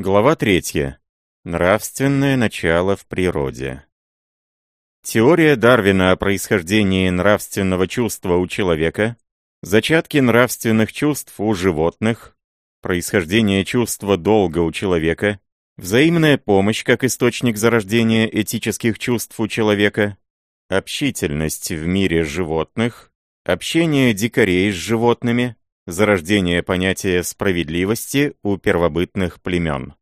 Глава 3. Нравственное начало в природе. Теория Дарвина о происхождении нравственного чувства у человека, зачатки нравственных чувств у животных, происхождение чувства долга у человека, взаимная помощь как источник зарождения этических чувств у человека, общительность в мире животных, общение дикарей с животными, зарождение понятия справедливости у первобытных племен.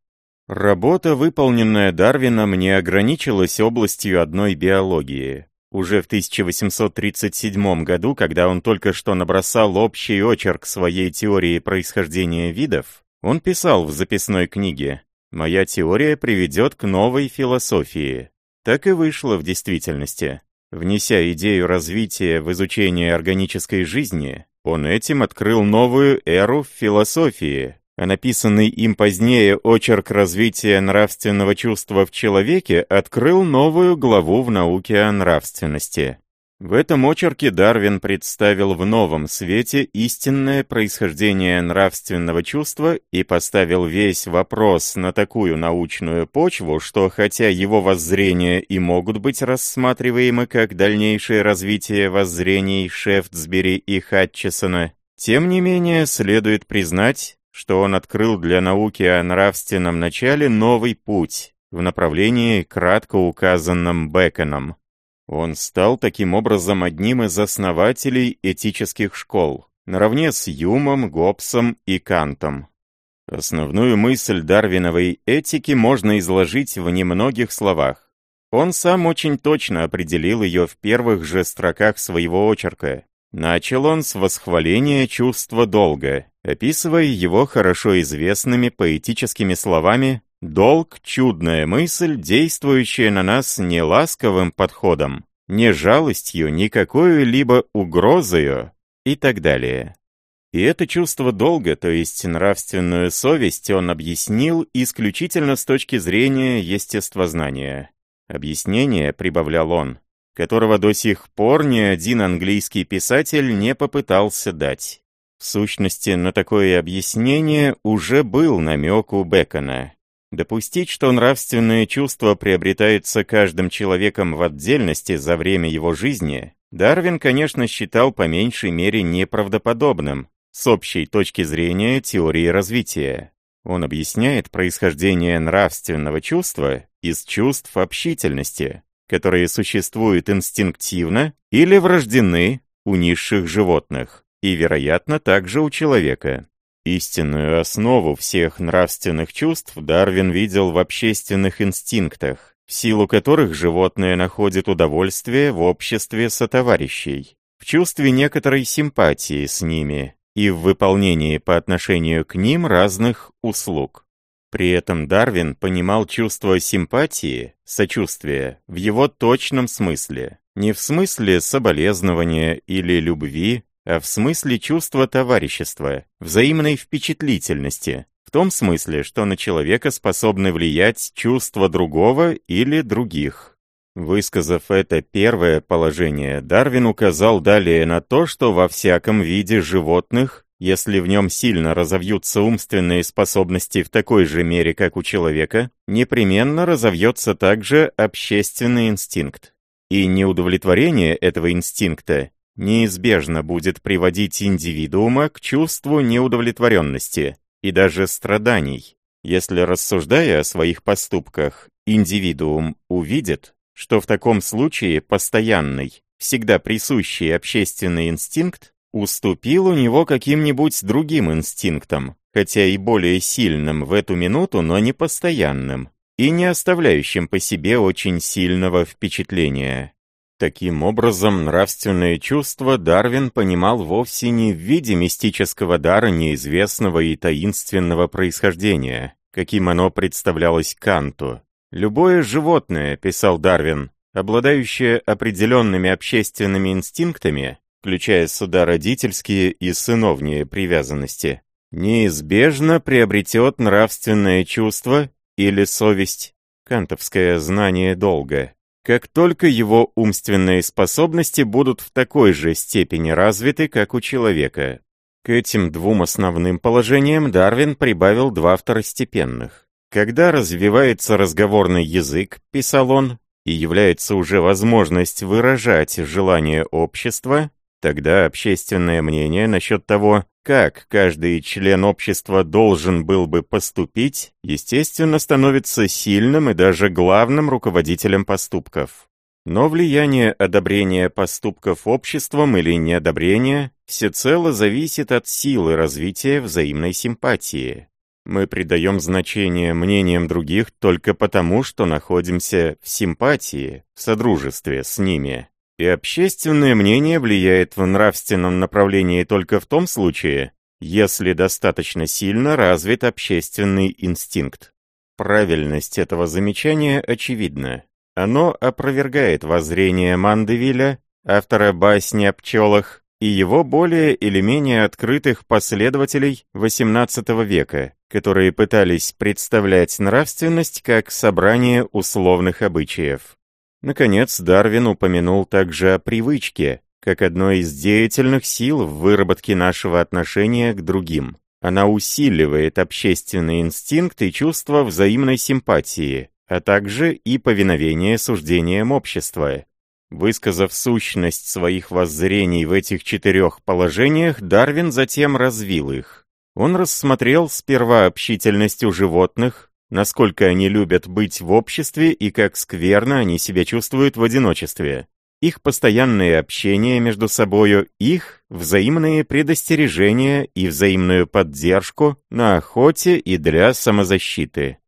Работа, выполненная Дарвином, не ограничилась областью одной биологии. Уже в 1837 году, когда он только что набросал общий очерк своей теории происхождения видов, он писал в записной книге «Моя теория приведет к новой философии». Так и вышло в действительности. Внеся идею развития в изучение органической жизни, он этим открыл новую эру в философии, а написанный им позднее очерк развития нравственного чувства в человеке открыл новую главу в науке о нравственности. В этом очерке Дарвин представил в новом свете истинное происхождение нравственного чувства и поставил весь вопрос на такую научную почву, что хотя его воззрения и могут быть рассматриваемы как дальнейшее развитие воззрений Шефтсбери и Хатчесона, тем не менее следует признать, что он открыл для науки о нравственном начале новый путь в направлении, кратко указанном Беконом. Он стал таким образом одним из основателей этических школ, наравне с Юмом, Гоббсом и Кантом. Основную мысль дарвиновой этики можно изложить в немногих словах. Он сам очень точно определил ее в первых же строках своего очерка. Начал он с восхваления чувства долга, описывая его хорошо известными поэтическими словами Долг — чудная мысль, действующая на нас не ласковым подходом, не жалостью, ни какой-либо угрозою и так далее. И это чувство долга, то есть нравственную совесть, он объяснил исключительно с точки зрения естествознания. Объяснение, прибавлял он, которого до сих пор ни один английский писатель не попытался дать. В сущности, на такое объяснение уже был намек у Бекона, Допустить, что нравственное чувство приобретается каждым человеком в отдельности за время его жизни, Дарвин, конечно, считал по меньшей мере неправдоподобным с общей точки зрения теории развития. Он объясняет происхождение нравственного чувства из чувств общительности, которые существуют инстинктивно или врождены у низших животных, и, вероятно, также у человека. Истинную основу всех нравственных чувств Дарвин видел в общественных инстинктах, в силу которых животное находит удовольствие в обществе сотоварищей, в чувстве некоторой симпатии с ними и в выполнении по отношению к ним разных услуг. При этом Дарвин понимал чувство симпатии, сочувствия в его точном смысле, не в смысле соболезнования или любви, а в смысле чувства товарищества, взаимной впечатлительности, в том смысле, что на человека способны влиять чувства другого или других. Высказав это первое положение, Дарвин указал далее на то, что во всяком виде животных, если в нем сильно разовьются умственные способности в такой же мере, как у человека, непременно разовьется также общественный инстинкт. И неудовлетворение этого инстинкта неизбежно будет приводить индивидуума к чувству неудовлетворенности и даже страданий, если, рассуждая о своих поступках, индивидуум увидит, что в таком случае постоянный, всегда присущий общественный инстинкт уступил у него каким-нибудь другим инстинктам, хотя и более сильным в эту минуту, но не постоянным, и не оставляющим по себе очень сильного впечатления. Таким образом, нравственное чувство Дарвин понимал вовсе не в виде мистического дара неизвестного и таинственного происхождения, каким оно представлялось Канту. «Любое животное», — писал Дарвин, обладающее определенными общественными инстинктами, включая сюда и сыновние привязанности, неизбежно приобретет нравственное чувство или совесть, кантовское знание долга как только его умственные способности будут в такой же степени развиты, как у человека. К этим двум основным положениям Дарвин прибавил два второстепенных. Когда развивается разговорный язык, писал он, и является уже возможность выражать желание общества, тогда общественное мнение насчет того, как каждый член общества должен был бы поступить, естественно, становится сильным и даже главным руководителем поступков. Но влияние одобрения поступков обществом или неодобрения всецело зависит от силы развития взаимной симпатии. Мы придаем значение мнениям других только потому, что находимся в симпатии, в содружестве с ними. И общественное мнение влияет в нравственном направлении только в том случае, если достаточно сильно развит общественный инстинкт. Правильность этого замечания очевидна. Оно опровергает воззрение Мандевиля, автора басни о пчелах, и его более или менее открытых последователей XVIII века, которые пытались представлять нравственность как собрание условных обычаев. Наконец, Дарвин упомянул также о привычке, как одной из деятельных сил в выработке нашего отношения к другим. Она усиливает общественный инстинкт и чувство взаимной симпатии, а также и повиновение суждениям общества. Высказав сущность своих воззрений в этих четырех положениях, Дарвин затем развил их. Он рассмотрел сперва общительность у животных, насколько они любят быть в обществе и как скверно они себя чувствуют в одиночестве. Их постоянное общение между собою, их взаимные предостережения и взаимную поддержку на охоте и для самозащиты.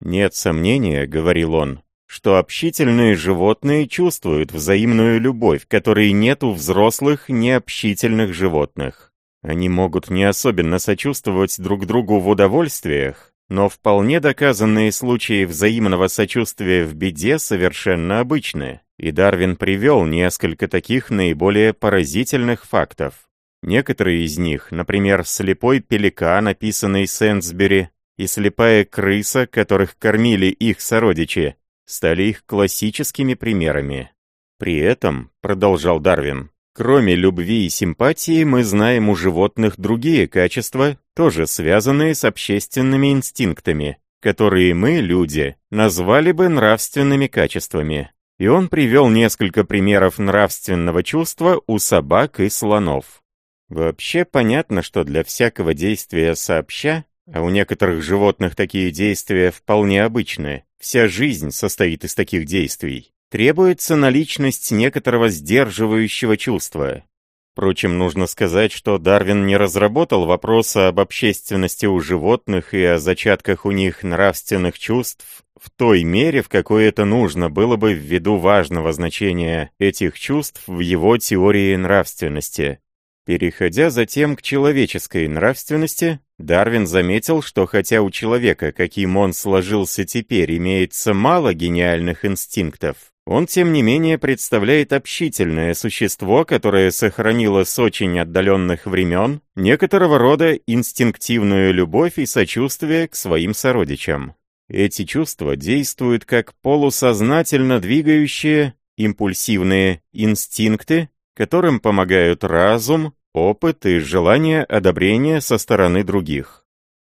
«Нет сомнения», — говорил он, — «что общительные животные чувствуют взаимную любовь, которой нет у взрослых необщительных животных. Они могут не особенно сочувствовать друг другу в удовольствиях, но вполне доказанные случаи взаимного сочувствия в беде совершенно обычны, и Дарвин привел несколько таких наиболее поразительных фактов. Некоторые из них, например, слепой пеликан, описанный Сенсбери, и слепая крыса, которых кормили их сородичи, стали их классическими примерами. При этом, продолжал Дарвин, Кроме любви и симпатии, мы знаем у животных другие качества, тоже связанные с общественными инстинктами, которые мы, люди, назвали бы нравственными качествами. И он привел несколько примеров нравственного чувства у собак и слонов. Вообще понятно, что для всякого действия сообща, а у некоторых животных такие действия вполне обычны, вся жизнь состоит из таких действий, требуется наличность некоторого сдерживающего чувства. Впрочем, нужно сказать, что Дарвин не разработал вопроса об общественности у животных и о зачатках у них нравственных чувств в той мере, в какой это нужно было бы ввиду важного значения этих чувств в его теории нравственности. Переходя затем к человеческой нравственности, Дарвин заметил, что хотя у человека, каким он сложился теперь, имеется мало гениальных инстинктов, он, тем не менее, представляет общительное существо, которое сохранило с очень отдаленных времен некоторого рода инстинктивную любовь и сочувствие к своим сородичам. Эти чувства действуют как полусознательно двигающие, импульсивные инстинкты, которым помогают разум, опыт и желание одобрения со стороны других.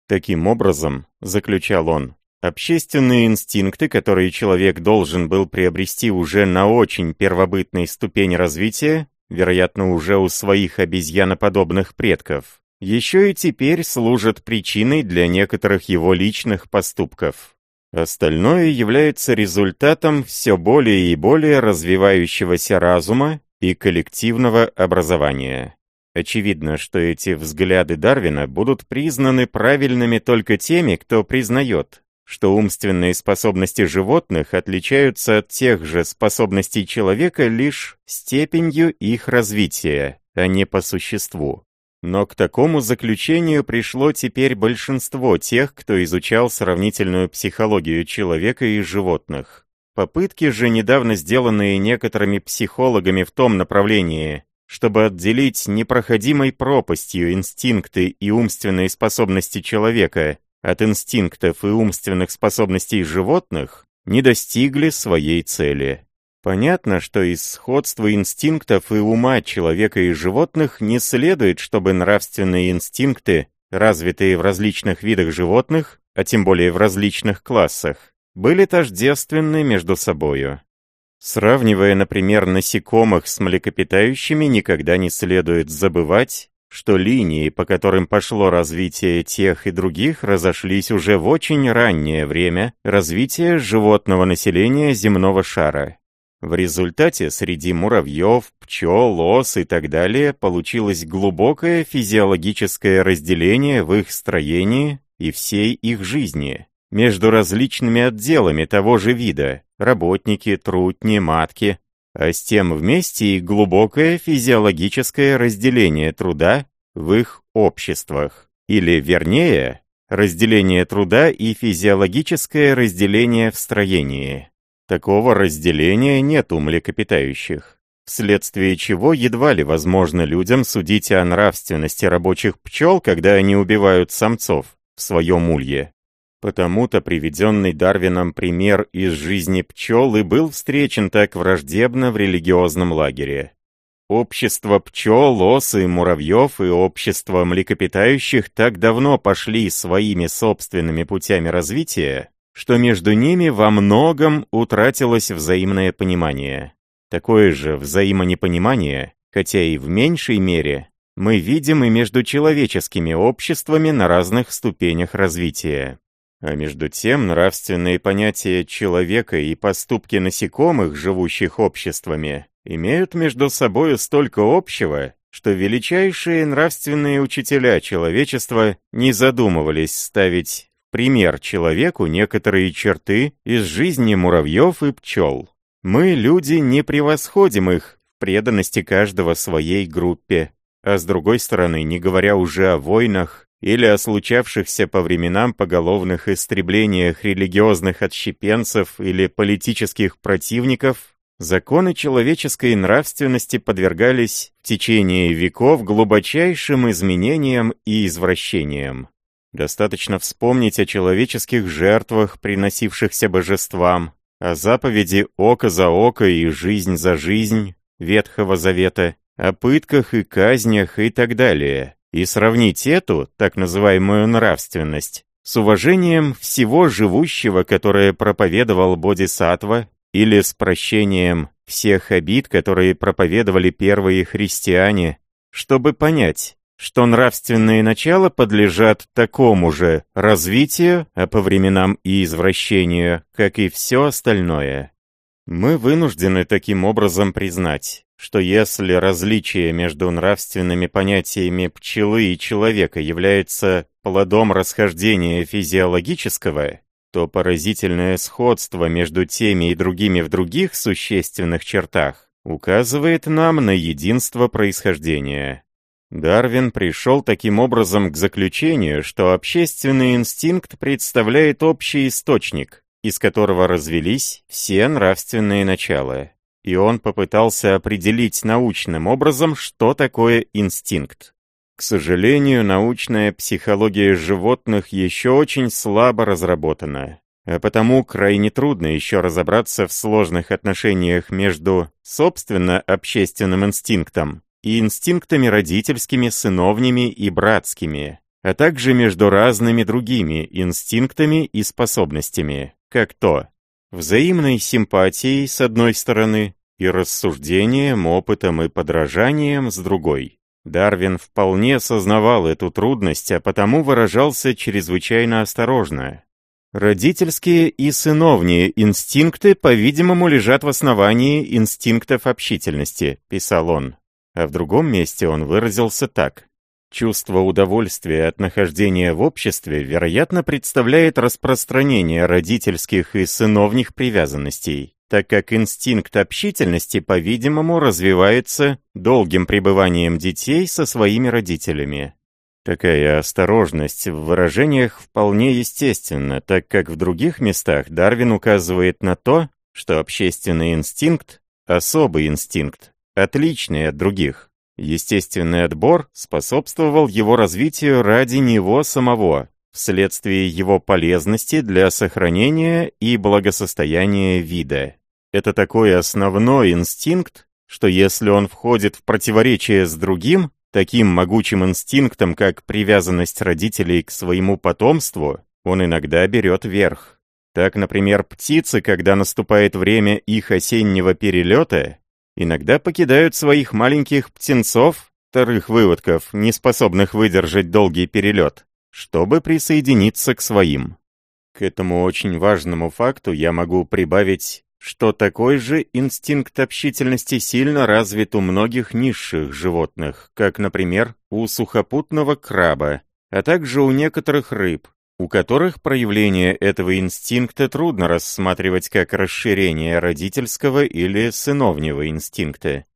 Таким образом, заключал он, Общественные инстинкты, которые человек должен был приобрести уже на очень первобытной ступени развития, вероятно, уже у своих обезьяноподобных предков, еще и теперь служат причиной для некоторых его личных поступков. Остальное является результатом все более и более развивающегося разума и коллективного образования. Очевидно, что эти взгляды Дарвина будут признаны правильными только теми, кто признает, что умственные способности животных отличаются от тех же способностей человека лишь степенью их развития, а не по существу. Но к такому заключению пришло теперь большинство тех, кто изучал сравнительную психологию человека и животных. Попытки же, недавно сделанные некоторыми психологами в том направлении, чтобы отделить непроходимой пропастью инстинкты и умственные способности человека от инстинктов и умственных способностей животных не достигли своей цели. Понятно, что из сходства инстинктов и ума человека и животных не следует, чтобы нравственные инстинкты, развитые в различных видах животных, а тем более в различных классах, были тождественны между собою. Сравнивая, например, насекомых с млекопитающими, никогда не следует забывать, что линии, по которым пошло развитие тех и других, разошлись уже в очень раннее время развития животного населения земного шара. В результате среди муравьев, пчел, ос и так далее получилось глубокое физиологическое разделение в их строении и всей их жизни между различными отделами того же вида – работники, трутни, матки, а с тем вместе и глубокое физиологическое разделение труда в их обществах. Или, вернее, разделение труда и физиологическое разделение в строении. Такого разделения нет у млекопитающих, вследствие чего едва ли возможно людям судить о нравственности рабочих пчел, когда они убивают самцов в своем улье. Потому-то приведенный Дарвином пример из жизни пчел и был встречен так враждебно в религиозном лагере. Общество пчел, ос и муравьев и общество млекопитающих так давно пошли своими собственными путями развития, что между ними во многом утратилось взаимное понимание. Такое же взаимонепонимание, хотя и в меньшей мере, мы видим и между человеческими обществами на разных ступенях развития. А между тем нравственные понятия человека и поступки насекомых, живущих обществами, имеют между собой столько общего, что величайшие нравственные учителя человечества не задумывались ставить пример человеку некоторые черты из жизни муравьев и пчел. Мы, люди, не превосходим их в преданности каждого своей группе, а с другой стороны, не говоря уже о войнах или о случавшихся по временам поголовных истреблениях религиозных отщепенцев или политических противников, законы человеческой нравственности подвергались в течение веков глубочайшим изменениям и извращениям. Достаточно вспомнить о человеческих жертвах, приносившихся божествам, о заповеди «око за око» и «жизнь за жизнь» Ветхого Завета, о пытках и казнях и так далее, и сравнить эту, так называемую нравственность, с уважением всего живущего, которое проповедовал Бодисаттва, или с прощением всех обид, которые проповедовали первые христиане, чтобы понять, что нравственные начала подлежат такому же развитию, а по временам и извращению, как и все остальное. Мы вынуждены таким образом признать, что если различие между нравственными понятиями пчелы и человека является плодом расхождения физиологического, то поразительное сходство между теми и другими в других существенных чертах указывает нам на единство происхождения. Дарвин пришел таким образом к заключению, что общественный инстинкт представляет общий источник, из которого развелись все нравственные начала. И он попытался определить научным образом, что такое инстинкт. К сожалению, научная психология животных еще очень слабо разработана, а потому крайне трудно еще разобраться в сложных отношениях между, собственно, общественным инстинктом и инстинктами родительскими, сыновними и братскими, а также между разными другими инстинктами и способностями, как то взаимной симпатией с одной стороны и рассуждением, опытом и подражанием с другой. Дарвин вполне сознавал эту трудность, а потому выражался чрезвычайно осторожно. Родительские и сыновние инстинкты, по-видимому, лежат в основании инстинктов общительности, писал он. А в другом месте он выразился так. Чувство удовольствия от нахождения в обществе, вероятно, представляет распространение родительских и сыновних привязанностей, так как инстинкт общительности, по-видимому, развивается долгим пребыванием детей со своими родителями. Такая осторожность в выражениях вполне естественна, так как в других местах Дарвин указывает на то, что общественный инстинкт – особый инстинкт, отличный от других. Естественный отбор способствовал его развитию ради него самого, вследствие его полезности для сохранения и благосостояния вида. Это такой основной инстинкт, что если он входит в противоречие с другим, таким могучим инстинктом, как привязанность родителей к своему потомству, он иногда берет верх. Так, например, птицы, когда наступает время их осеннего перелета, иногда покидают своих маленьких птенцов, вторых выводков, не способных выдержать долгий перелет, чтобы присоединиться к своим. К этому очень важному факту я могу прибавить, что такой же инстинкт общительности сильно развит у многих низших животных, как, например, у сухопутного краба, а также у некоторых рыб, у которых проявление этого инстинкта трудно рассматривать как расширение родительского или сыновнего инстинкта.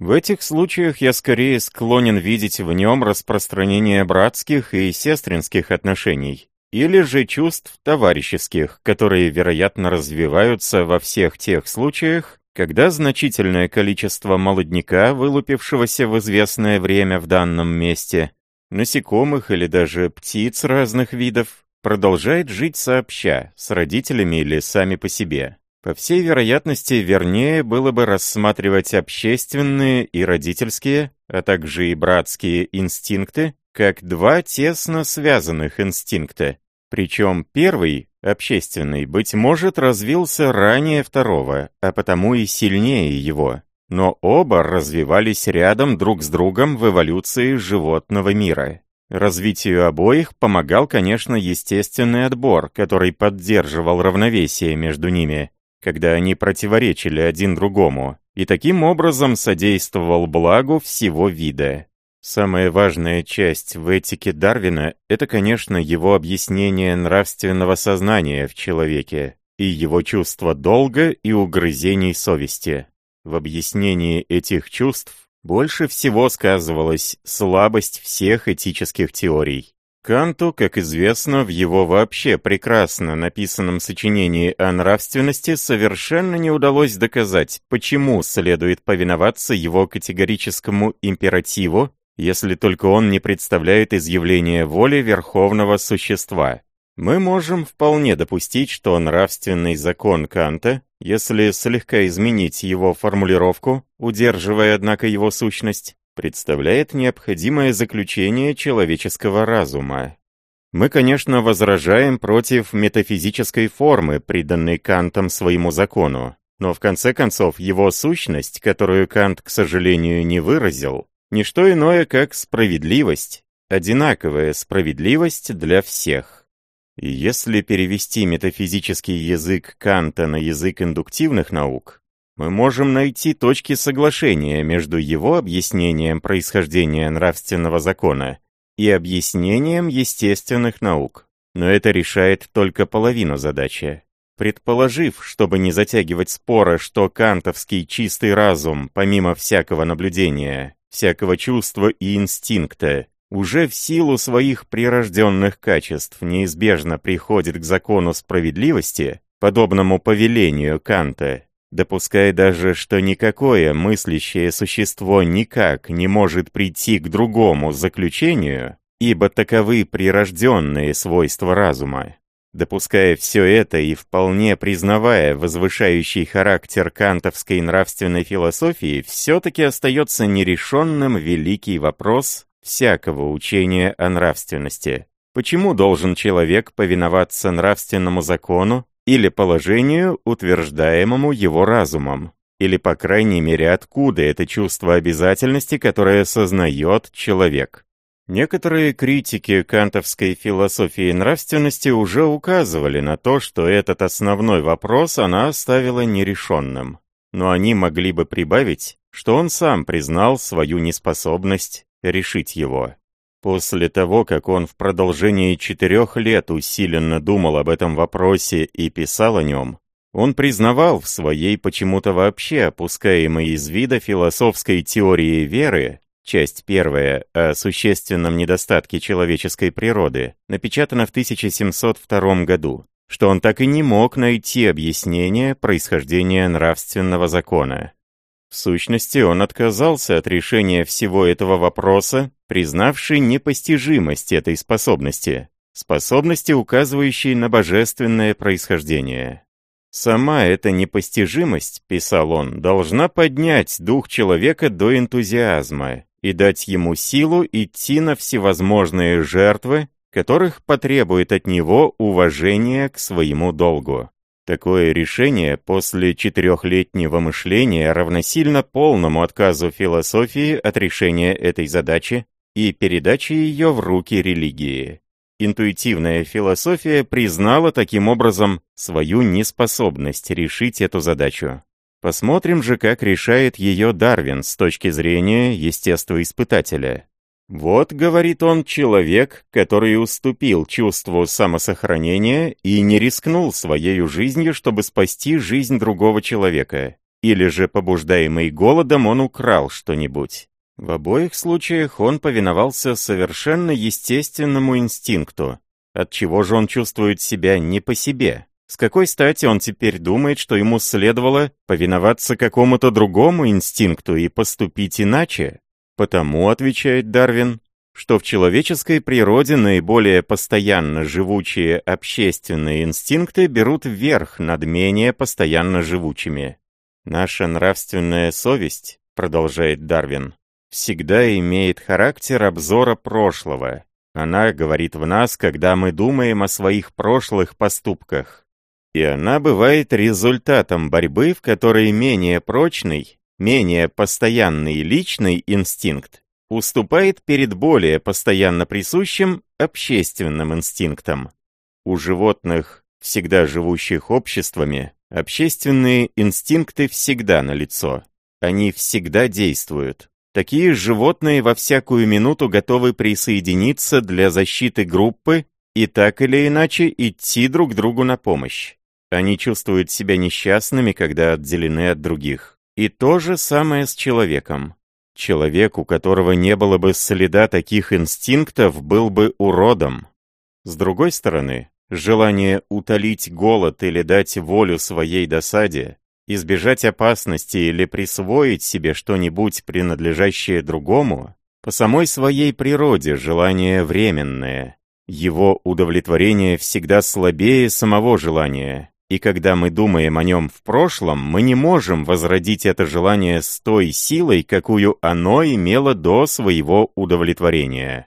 В этих случаях я скорее склонен видеть в нем распространение братских и сестринских отношений, или же чувств товарищеских, которые, вероятно, развиваются во всех тех случаях, когда значительное количество молодняка, вылупившегося в известное время в данном месте, насекомых или даже птиц разных видов, продолжает жить сообща, с родителями или сами по себе. По всей вероятности, вернее было бы рассматривать общественные и родительские, а также и братские инстинкты, как два тесно связанных инстинкта. Причем первый, общественный, быть может, развился ранее второго, а потому и сильнее его но оба развивались рядом друг с другом в эволюции животного мира. Развитию обоих помогал, конечно, естественный отбор, который поддерживал равновесие между ними, когда они противоречили один другому, и таким образом содействовал благу всего вида. Самая важная часть в этике Дарвина – это, конечно, его объяснение нравственного сознания в человеке и его чувство долга и угрызений совести. В объяснении этих чувств больше всего сказывалась слабость всех этических теорий. Канту, как известно, в его вообще прекрасно написанном сочинении о нравственности совершенно не удалось доказать, почему следует повиноваться его категорическому императиву, если только он не представляет изъявление воли верховного существа. Мы можем вполне допустить, что нравственный закон Канта если слегка изменить его формулировку, удерживая, однако, его сущность, представляет необходимое заключение человеческого разума. Мы, конечно, возражаем против метафизической формы, приданной Кантом своему закону, но в конце концов его сущность, которую Кант, к сожалению, не выразил, не что иное, как справедливость, одинаковая справедливость для всех. И если перевести метафизический язык Канта на язык индуктивных наук, мы можем найти точки соглашения между его объяснением происхождения нравственного закона и объяснением естественных наук. Но это решает только половину задачи. Предположив, чтобы не затягивать спора, что кантовский чистый разум, помимо всякого наблюдения, всякого чувства и инстинкта, уже в силу своих прирожденных качеств неизбежно приходит к закону справедливости, подобному повелению Канта, допуская даже, что никакое мыслящее существо никак не может прийти к другому заключению, ибо таковы прирожденные свойства разума. Допуская все это и вполне признавая возвышающий характер кантовской нравственной философии, все-таки остается нерешенным великий вопрос всякого учения о нравственности. Почему должен человек повиноваться нравственному закону или положению, утверждаемому его разумом? Или, по крайней мере, откуда это чувство обязательности, которое сознает человек? Некоторые критики кантовской философии нравственности уже указывали на то, что этот основной вопрос она оставила нерешенным. Но они могли бы прибавить, что он сам признал свою неспособность решить его. После того, как он в продолжении четырех лет усиленно думал об этом вопросе и писал о нем, он признавал в своей почему-то вообще опускаемой из вида философской теории веры, часть первая о существенном недостатке человеческой природы, напечатана в 1702 году, что он так и не мог найти объяснение происхождения нравственного закона. В сущности, он отказался от решения всего этого вопроса, признавший непостижимость этой способности, способности, указывающей на божественное происхождение. Сама эта непостижимость, писал он, должна поднять дух человека до энтузиазма и дать ему силу идти на всевозможные жертвы, которых потребует от него уважение к своему долгу. Такое решение после четырехлетнего мышления равносильно полному отказу философии от решения этой задачи и передачи ее в руки религии. Интуитивная философия признала таким образом свою неспособность решить эту задачу. Посмотрим же, как решает ее Дарвин с точки зрения естествоиспытателя. Вот, говорит он, человек, который уступил чувству самосохранения и не рискнул своей жизнью, чтобы спасти жизнь другого человека. Или же, побуждаемый голодом, он украл что-нибудь. В обоих случаях он повиновался совершенно естественному инстинкту. От чего же он чувствует себя не по себе? С какой стати он теперь думает, что ему следовало повиноваться какому-то другому инстинкту и поступить иначе? Потому, отвечает Дарвин, что в человеческой природе наиболее постоянно живучие общественные инстинкты берут вверх над менее постоянно живучими. Наша нравственная совесть, продолжает Дарвин, всегда имеет характер обзора прошлого. Она говорит в нас, когда мы думаем о своих прошлых поступках. И она бывает результатом борьбы, в которой менее прочный, менее постоянный личный инстинкт уступает перед более постоянно присущим общественным инстинктам. У животных, всегда живущих обществами, общественные инстинкты всегда налицо. Они всегда действуют. Такие животные во всякую минуту готовы присоединиться для защиты группы и так или иначе идти друг другу на помощь. Они чувствуют себя несчастными, когда отделены от других. И то же самое с человеком. Человек, у которого не было бы следа таких инстинктов, был бы уродом. С другой стороны, желание утолить голод или дать волю своей досаде, избежать опасности или присвоить себе что-нибудь, принадлежащее другому, по самой своей природе желание временное. Его удовлетворение всегда слабее самого желания, и когда мы думаем о нем в прошлом, мы не можем возродить это желание с той силой, какую оно имело до своего удовлетворения.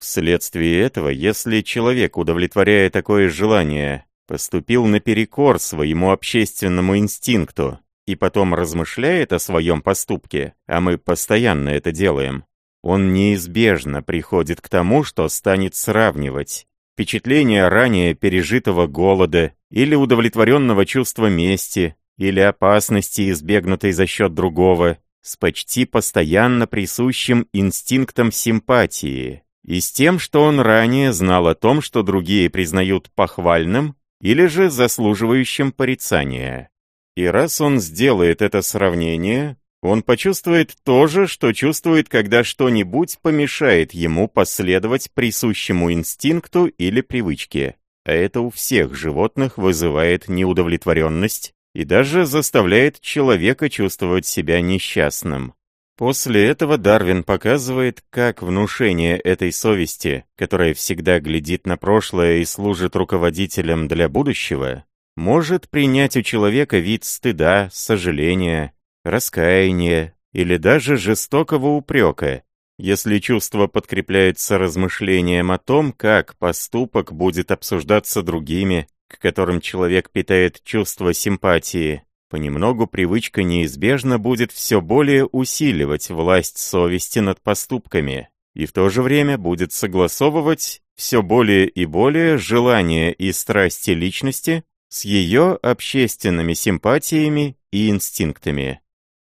Вследствие этого, если человек, удовлетворяя такое желание, поступил наперекор своему общественному инстинкту и потом размышляет о своем поступке, а мы постоянно это делаем, он неизбежно приходит к тому, что станет сравнивать впечатление ранее пережитого голода или удовлетворенного чувства мести, или опасности, избегнутой за счет другого, с почти постоянно присущим инстинктом симпатии, и с тем, что он ранее знал о том, что другие признают похвальным или же заслуживающим порицания. И раз он сделает это сравнение, он почувствует то же, что чувствует, когда что-нибудь помешает ему последовать присущему инстинкту или привычке. А это у всех животных вызывает неудовлетворенность и даже заставляет человека чувствовать себя несчастным. После этого Дарвин показывает, как внушение этой совести, которая всегда глядит на прошлое и служит руководителем для будущего, может принять у человека вид стыда, сожаления, раскаяния или даже жестокого упрека, если чувство подкрепляется размышлением о том, как поступок будет обсуждаться другими, к которым человек питает чувство симпатии, понемногу привычка неизбежно будет все более усиливать власть совести над поступками и в то же время будет согласовывать все более и более желания и страсти личности с ее общественными симпатиями и инстинктами.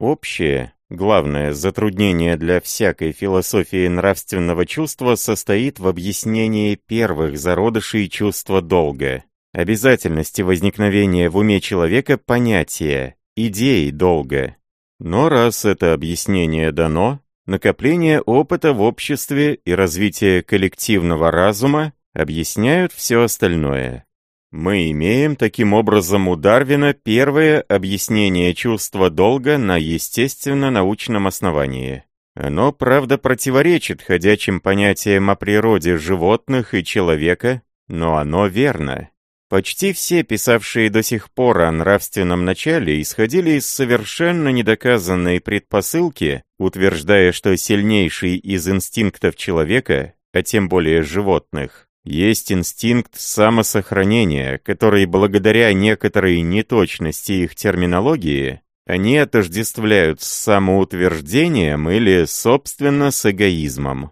Общее, главное затруднение для всякой философии нравственного чувства состоит в объяснении первых зародышей чувства долга, обязательности возникновения в уме человека понятия, идеи долга. Но раз это объяснение дано, накопление опыта в обществе и развитие коллективного разума объясняют все остальное. Мы имеем таким образом у Дарвина первое объяснение чувства долга на естественно-научном основании. Оно, правда, противоречит ходячим понятиям о природе животных и человека, но оно верно. Почти все, писавшие до сих пор о нравственном начале, исходили из совершенно недоказанной предпосылки, утверждая, что сильнейший из инстинктов человека, а тем более животных, Есть инстинкт самосохранения, который благодаря некоторой неточности их терминологии они отождествляют с самоутверждением или, собственно, с эгоизмом.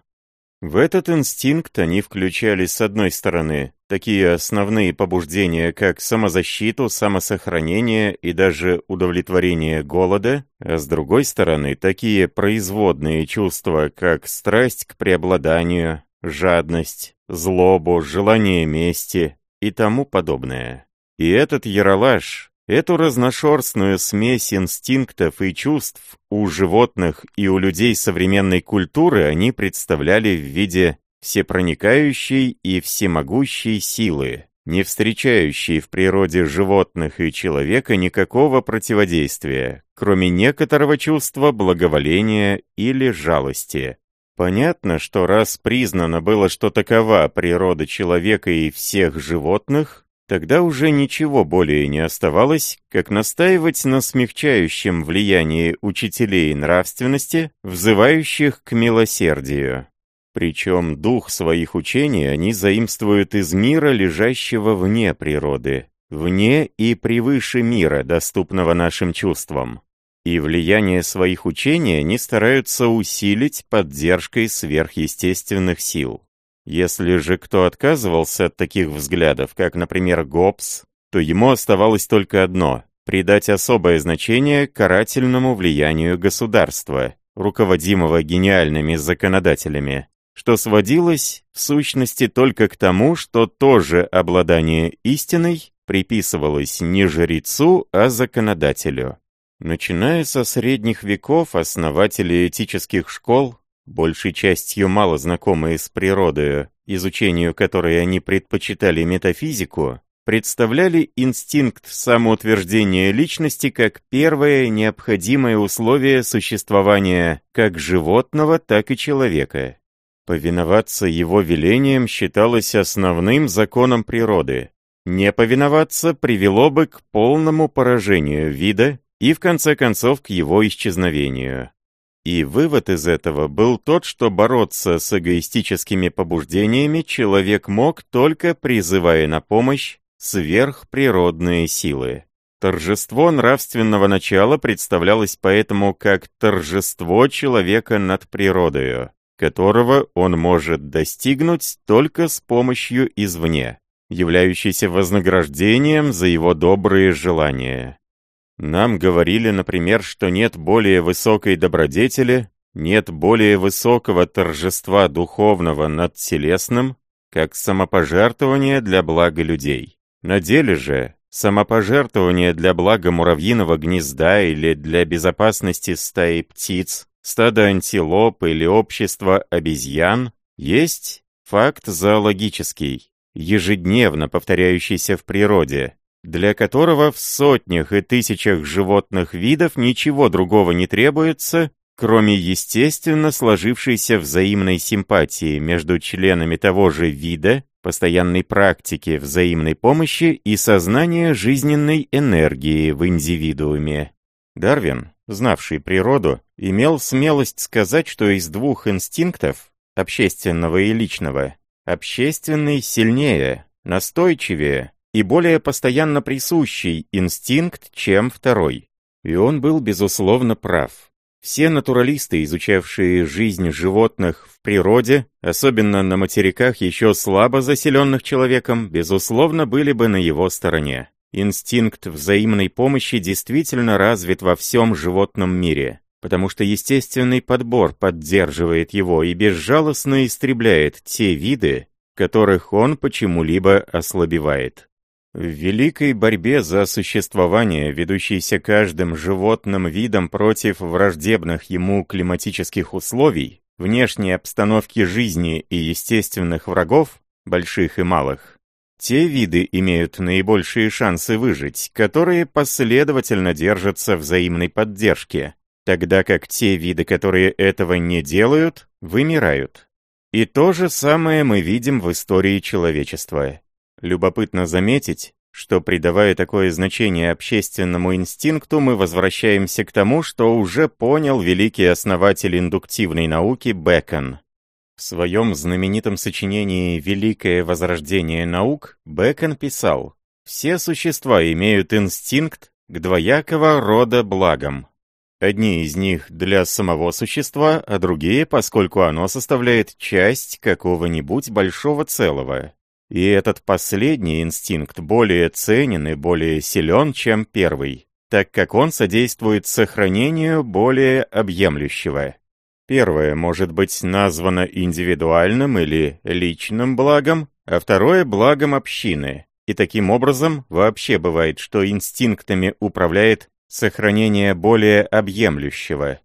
В этот инстинкт они включали, с одной стороны, такие основные побуждения, как самозащиту, самосохранение и даже удовлетворение голода, а с другой стороны, такие производные чувства, как страсть к преобладанию, жадность, злобу, желание мести и тому подобное. И этот яролаж, Эту разношерстную смесь инстинктов и чувств у животных и у людей современной культуры они представляли в виде всепроникающей и всемогущей силы, не встречающей в природе животных и человека никакого противодействия, кроме некоторого чувства благоволения или жалости. Понятно, что раз признано было, что такова природа человека и всех животных, Тогда уже ничего более не оставалось, как настаивать на смягчающем влиянии учителей нравственности, взывающих к милосердию. Причем дух своих учений они заимствуют из мира, лежащего вне природы, вне и превыше мира, доступного нашим чувствам. И влияние своих учений они стараются усилить поддержкой сверхъестественных сил. Если же кто отказывался от таких взглядов, как, например, Гоббс, то ему оставалось только одно – придать особое значение карательному влиянию государства, руководимого гениальными законодателями, что сводилось, в сущности, только к тому, что тоже обладание истиной приписывалось не жрецу, а законодателю. Начиная со средних веков, основатели этических школ большей частью мало знакомые с природой, изучению которой они предпочитали метафизику, представляли инстинкт самоутверждения личности как первое необходимое условие существования как животного, так и человека. Повиноваться его велениям считалось основным законом природы. Не повиноваться привело бы к полному поражению вида и, в конце концов, к его исчезновению. И вывод из этого был тот, что бороться с эгоистическими побуждениями человек мог только призывая на помощь сверхприродные силы. Торжество нравственного начала представлялось поэтому как торжество человека над природою, которого он может достигнуть только с помощью извне, являющейся вознаграждением за его добрые желания. Нам говорили, например, что нет более высокой добродетели, нет более высокого торжества духовного над телесным, как самопожертвование для блага людей. На деле же, самопожертвование для блага муравьиного гнезда или для безопасности стаи птиц, стада антилоп или общества обезьян есть факт зоологический, ежедневно повторяющийся в природе, для которого в сотнях и тысячах животных видов ничего другого не требуется, кроме естественно сложившейся взаимной симпатии между членами того же вида, постоянной практики взаимной помощи и сознания жизненной энергии в индивидууме. Дарвин, знавший природу, имел смелость сказать, что из двух инстинктов, общественного и личного, общественный сильнее, настойчивее, и более постоянно присущий инстинкт, чем второй. И он был, безусловно, прав. Все натуралисты, изучавшие жизнь животных в природе, особенно на материках, еще слабо заселенных человеком, безусловно, были бы на его стороне. Инстинкт взаимной помощи действительно развит во всем животном мире, потому что естественный подбор поддерживает его и безжалостно истребляет те виды, которых он почему-либо ослабевает. В великой борьбе за существование, ведущейся каждым животным видом против враждебных ему климатических условий, внешней обстановки жизни и естественных врагов, больших и малых, те виды имеют наибольшие шансы выжить, которые последовательно держатся взаимной поддержке, тогда как те виды, которые этого не делают, вымирают. И то же самое мы видим в истории человечества. Любопытно заметить, что придавая такое значение общественному инстинкту, мы возвращаемся к тому, что уже понял великий основатель индуктивной науки Бэкон. В своем знаменитом сочинении «Великое возрождение наук» Бэкон писал «Все существа имеют инстинкт к двоякого рода благам. Одни из них для самого существа, а другие, поскольку оно составляет часть какого-нибудь большого целого. И этот последний инстинкт более ценен и более силен, чем первый, так как он содействует сохранению более объемлющего. Первое может быть названо индивидуальным или личным благом, а второе – благом общины. И таким образом вообще бывает, что инстинктами управляет сохранение более объемлющего.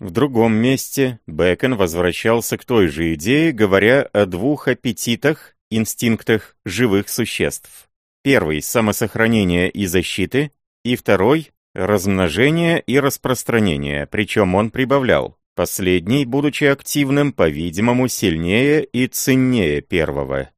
В другом месте Бэкон возвращался к той же идее, говоря о двух аппетитах, инстинктах живых существ. Первый – самосохранение и защиты, и второй – размножение и распространение, причем он прибавлял. Последний, будучи активным, по-видимому, сильнее и ценнее первого.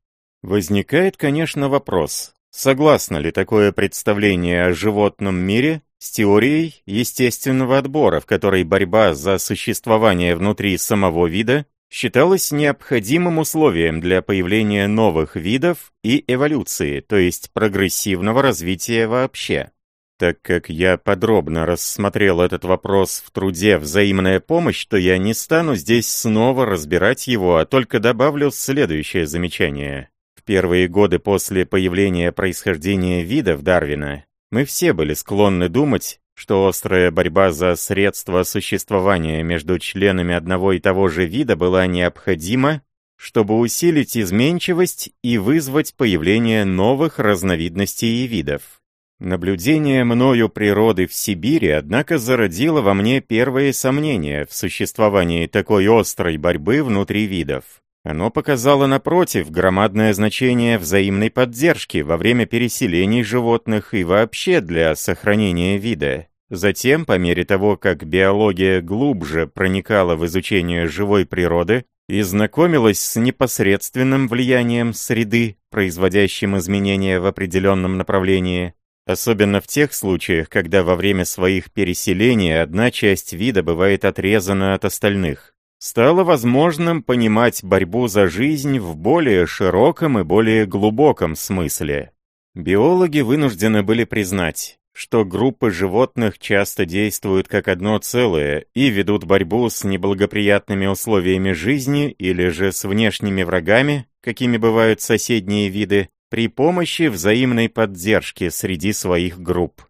Возникает, конечно, вопрос, согласно ли такое представление о животном мире с теорией естественного отбора, в которой борьба за существование внутри самого вида считалась необходимым условием для появления новых видов и эволюции, то есть прогрессивного развития вообще. Так как я подробно рассмотрел этот вопрос в труде «Взаимная помощь», то я не стану здесь снова разбирать его, а только добавлю следующее замечание. В первые годы после появления происхождения видов Дарвина мы все были склонны думать, что острая борьба за средства существования между членами одного и того же вида была необходима, чтобы усилить изменчивость и вызвать появление новых разновидностей и видов. Наблюдение мною природы в Сибири, однако, зародило во мне первые сомнения в существовании такой острой борьбы внутри видов. Оно показало, напротив, громадное значение взаимной поддержки во время переселений животных и вообще для сохранения вида. Затем, по мере того, как биология глубже проникала в изучение живой природы и знакомилась с непосредственным влиянием среды, производящим изменения в определенном направлении, Особенно в тех случаях, когда во время своих переселений одна часть вида бывает отрезана от остальных. Стало возможным понимать борьбу за жизнь в более широком и более глубоком смысле. Биологи вынуждены были признать, что группы животных часто действуют как одно целое и ведут борьбу с неблагоприятными условиями жизни или же с внешними врагами, какими бывают соседние виды, при помощи взаимной поддержки среди своих групп.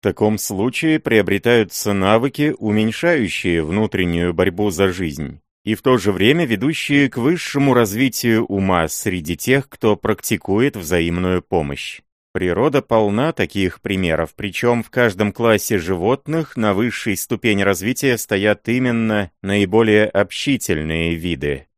В таком случае приобретаются навыки, уменьшающие внутреннюю борьбу за жизнь, и в то же время ведущие к высшему развитию ума среди тех, кто практикует взаимную помощь. Природа полна таких примеров, причем в каждом классе животных на высшей ступени развития стоят именно наиболее общительные виды,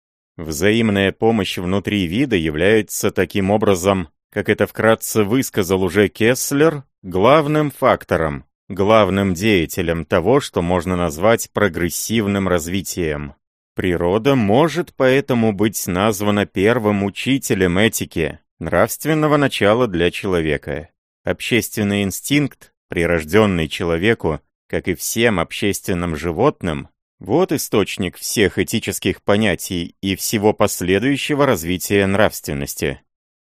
Взаимная помощь внутри вида является таким образом, как это вкратце высказал уже Кесслер, главным фактором, главным деятелем того, что можно назвать прогрессивным развитием. Природа может поэтому быть названа первым учителем этики, нравственного начала для человека. Общественный инстинкт, прирожденный человеку, как и всем общественным животным, вот источник всех этических понятий и всего последующего развития нравственности.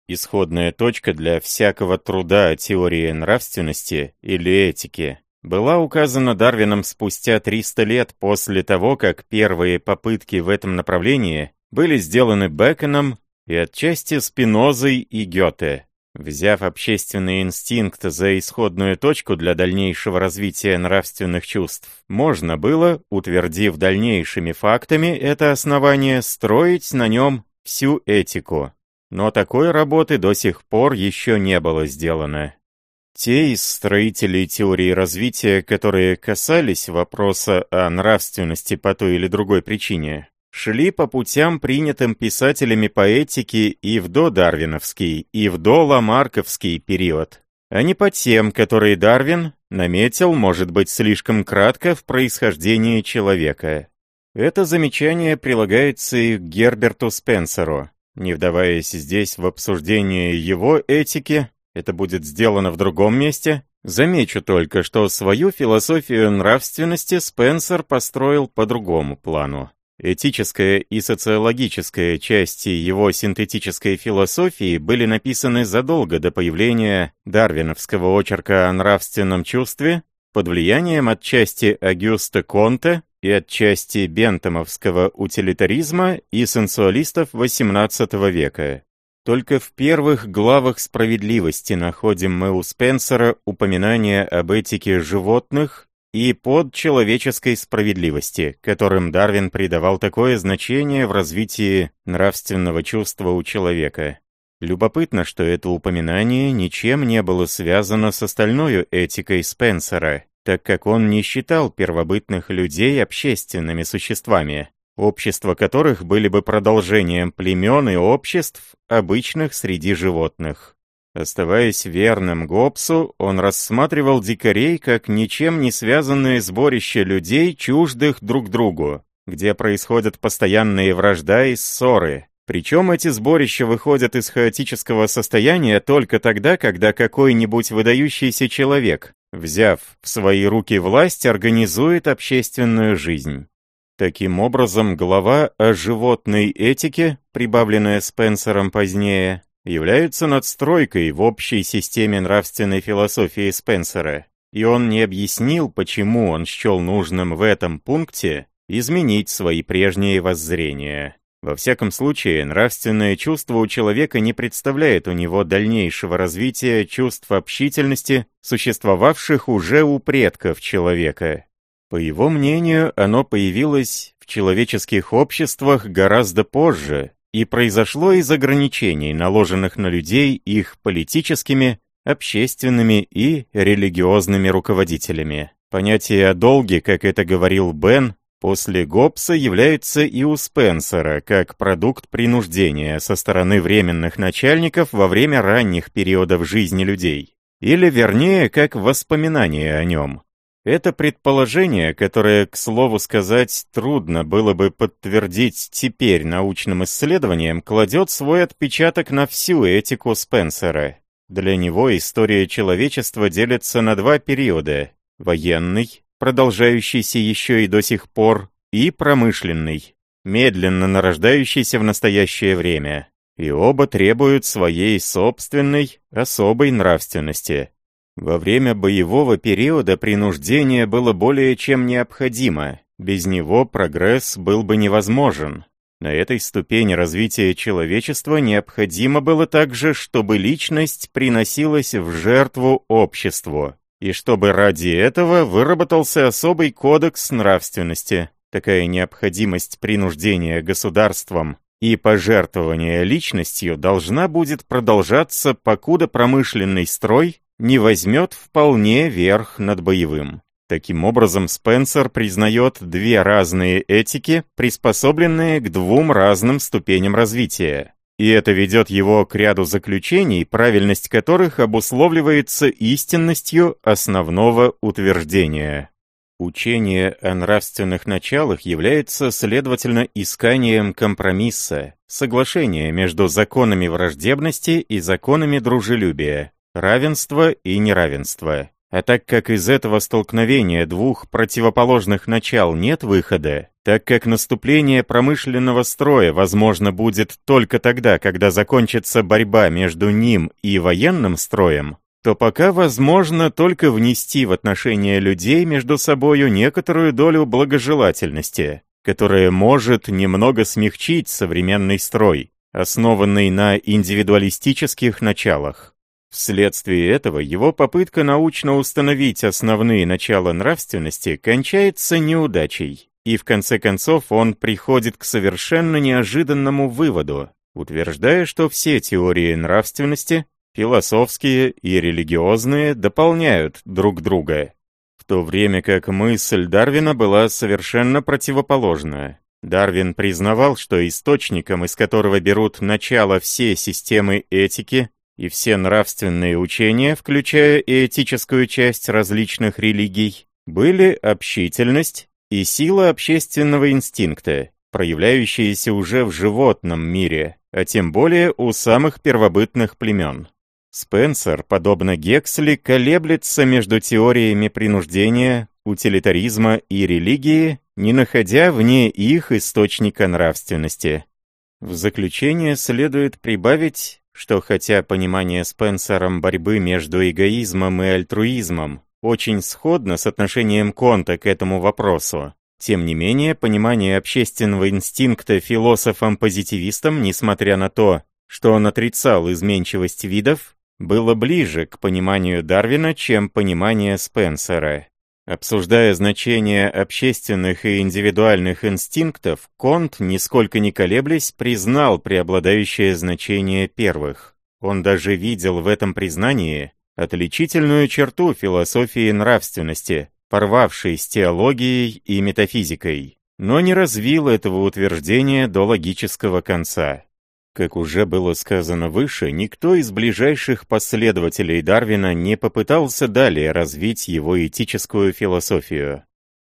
Исходная точка для всякого труда о теории нравственности или этики была указана Дарвином спустя 300 лет после того, как первые попытки в этом направлении были сделаны Беконом и отчасти Спинозой и Гёте. Взяв общественный инстинкт за исходную точку для дальнейшего развития нравственных чувств, можно было, утвердив дальнейшими фактами это основание, строить на нем всю этику. Но такой работы до сих пор еще не было сделано. Те из строителей теории развития, которые касались вопроса о нравственности по той или другой причине, шли по путям, принятым писателями по этике и в додарвиновский, и в доламарковский период, а не по тем, которые Дарвин наметил, может быть, слишком кратко в происхождении человека. Это замечание прилагается и к Герберту Спенсеру. Не вдаваясь здесь в обсуждение его этики, это будет сделано в другом месте, замечу только, что свою философию нравственности Спенсер построил по другому плану. Этическая и социологическая части его синтетической философии были написаны задолго до появления дарвиновского очерка о нравственном чувстве под влиянием отчасти Агюста Конте и отчасти бентомовского утилитаризма и сенсуалистов XVIII века. Только в первых главах «Справедливости» находим мы у Спенсера упоминание об этике животных и под человеческой справедливости, которым Дарвин придавал такое значение в развитии нравственного чувства у человека. Любопытно, что это упоминание ничем не было связано с остальной этикой Спенсера, так как он не считал первобытных людей общественными существами, общества которых были бы продолжением племен и обществ, обычных среди животных. Оставаясь верным Гоббсу, он рассматривал дикарей как ничем не связанные сборище людей, чуждых друг другу, где происходят постоянные вражда и ссоры. Причем эти сборища выходят из хаотического состояния только тогда, когда какой-нибудь выдающийся человек, взяв в свои руки власть, организует общественную жизнь. Таким образом, глава о животной этике, прибавленная Спенсером позднее, являются надстройкой в общей системе нравственной философии Спенсера, и он не объяснил, почему он счел нужным в этом пункте изменить свои прежние воззрения. Во всяком случае, нравственное чувство у человека не представляет у него дальнейшего развития чувств общительности, существовавших уже у предков человека. По его мнению, оно появилось в человеческих обществах гораздо позже, и произошло из ограничений, наложенных на людей их политическими, общественными и религиозными руководителями. Понятие о долге, как это говорил Бен, после Гоббса является и у Спенсера как продукт принуждения со стороны временных начальников во время ранних периодов жизни людей. Или, вернее, как воспоминание о нем. Это предположение, которое, к слову сказать, трудно было бы подтвердить теперь научным исследованием, кладет свой отпечаток на всю этику Спенсера. Для него история человечества делится на два периода – военный, продолжающийся еще и до сих пор, и промышленный, медленно нарождающийся в настоящее время. И оба требуют своей собственной, особой нравственности. Во время боевого периода принуждение было более чем необходимо, без него прогресс был бы невозможен. На этой ступени развития человечества необходимо было также, чтобы личность приносилась в жертву обществу, и чтобы ради этого выработался особый кодекс нравственности. Такая необходимость принуждения государством и пожертвования личностью должна будет продолжаться, покуда промышленный строй не возьмет вполне верх над боевым. Таким образом, Спенсер признает две разные этики, приспособленные к двум разным ступеням развития. И это ведет его к ряду заключений, правильность которых обусловливается истинностью основного утверждения. Учение о нравственных началах является, следовательно, исканием компромисса, соглашения между законами враждебности и законами дружелюбия, равенство и неравенство. А так как из этого столкновения двух противоположных начал нет выхода, так как наступление промышленного строя возможно будет только тогда, когда закончится борьба между ним и военным строем, то пока возможно только внести в отношения людей между собою некоторую долю благожелательности, которая может немного смягчить современный строй, основанный на индивидуалистических началах. Вследствие этого его попытка научно установить основные начала нравственности кончается неудачей, и в конце концов он приходит к совершенно неожиданному выводу, утверждая, что все теории нравственности, философские и религиозные, дополняют друг друга, в то время как мысль Дарвина была совершенно противоположная. Дарвин признавал, что источником, из которого берут начало все системы этики, и все нравственные учения, включая и этическую часть различных религий, были общительность и сила общественного инстинкта, проявляющиеся уже в животном мире, а тем более у самых первобытных племен. Спенсер, подобно Гексли, колеблется между теориями принуждения, утилитаризма и религии не находя вне их источника нравственности. В заключение следует прибавить, что хотя понимание Спенсером борьбы между эгоизмом и альтруизмом очень сходно с отношением Конта к этому вопросу, тем не менее, понимание общественного инстинкта философом-позитивистом, несмотря на то, что он отрицал изменчивость видов, было ближе к пониманию Дарвина, чем понимание Спенсера. Обсуждая значение общественных и индивидуальных инстинктов, Конт, нисколько не колеблясь, признал преобладающее значение первых. Он даже видел в этом признании отличительную черту философии нравственности, порвавшей с теологией и метафизикой, но не развил этого утверждения до логического конца. Как уже было сказано выше, никто из ближайших последователей Дарвина не попытался далее развить его этическую философию.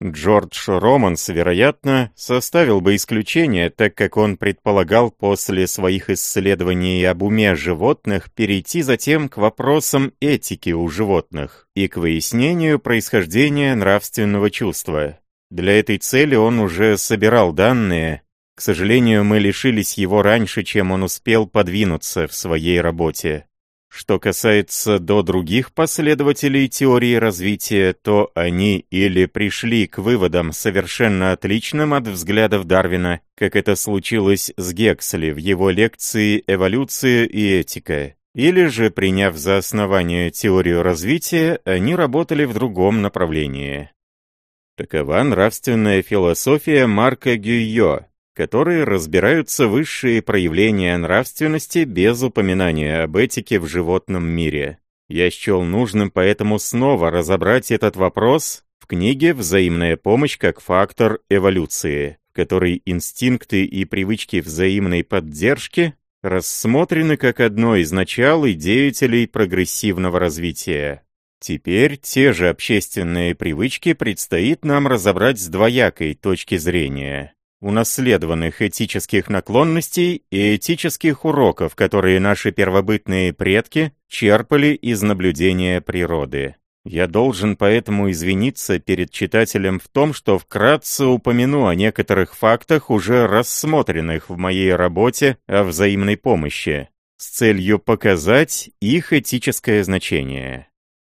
Джордж Романс, вероятно, составил бы исключение, так как он предполагал после своих исследований об уме животных перейти затем к вопросам этики у животных и к выяснению происхождения нравственного чувства. Для этой цели он уже собирал данные, к сожалению, мы лишились его раньше, чем он успел подвинуться в своей работе. Что касается до других последователей теории развития, то они или пришли к выводам совершенно отличным от взглядов Дарвина, как это случилось с Гексли в его лекции «Эволюция и этика», или же, приняв за основание теорию развития, они работали в другом направлении. Такова нравственная философия Марка Гюйо, которые разбираются высшие проявления нравственности без упоминания об этике в животном мире. Я счел нужным поэтому снова разобрать этот вопрос в книге «Взаимная помощь как фактор эволюции», в которой инстинкты и привычки взаимной поддержки рассмотрены как одно из начал и деятелей прогрессивного развития. Теперь те же общественные привычки предстоит нам разобрать с двоякой точки зрения унаследованных этических наклонностей и этических уроков, которые наши первобытные предки черпали из наблюдения природы. Я должен поэтому извиниться перед читателем в том, что вкратце упомяну о некоторых фактах, уже рассмотренных в моей работе о взаимной помощи, с целью показать их этическое значение.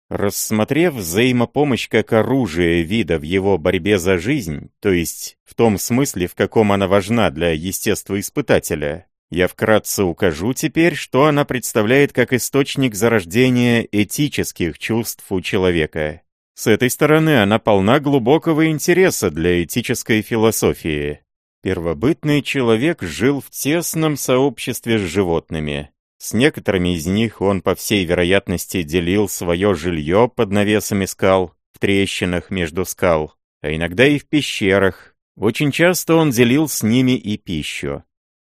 Рассмотрев взаимопомощь как оружие вида в его борьбе за жизнь, то есть в том смысле, в каком она важна для естествоиспытателя, я вкратце укажу теперь, что она представляет как источник зарождения этических чувств у человека. С этой стороны она полна глубокого интереса для этической философии. Первобытный человек жил в тесном сообществе с животными. С некоторыми из них он, по всей вероятности, делил свое жилье под навесами скал, в трещинах между скал, а иногда и в пещерах. Очень часто он делил с ними и пищу.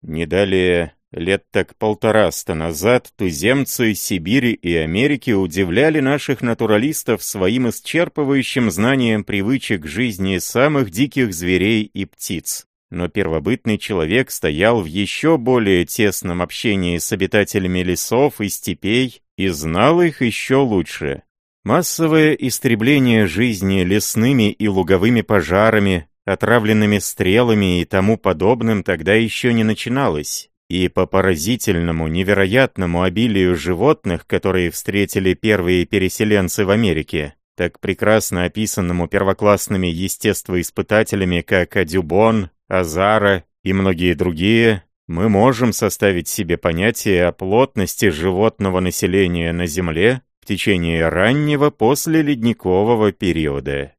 Не далее лет так полтораста назад туземцы Сибири и Америки удивляли наших натуралистов своим исчерпывающим знанием привычек жизни самых диких зверей и птиц. Но первобытный человек стоял в еще более тесном общении с обитателями лесов и степей и знал их еще лучше. Массовое истребление жизни лесными и луговыми пожарами, отравленными стрелами и тому подобным тогда еще не начиналось. И по поразительному, невероятному обилию животных, которые встретили первые переселенцы в Америке, так прекрасно описанному первоклассными естествоиспытателями, как Адюбон, Азара и многие другие, мы можем составить себе понятие о плотности животного населения на Земле в течение раннего послеледникового периода.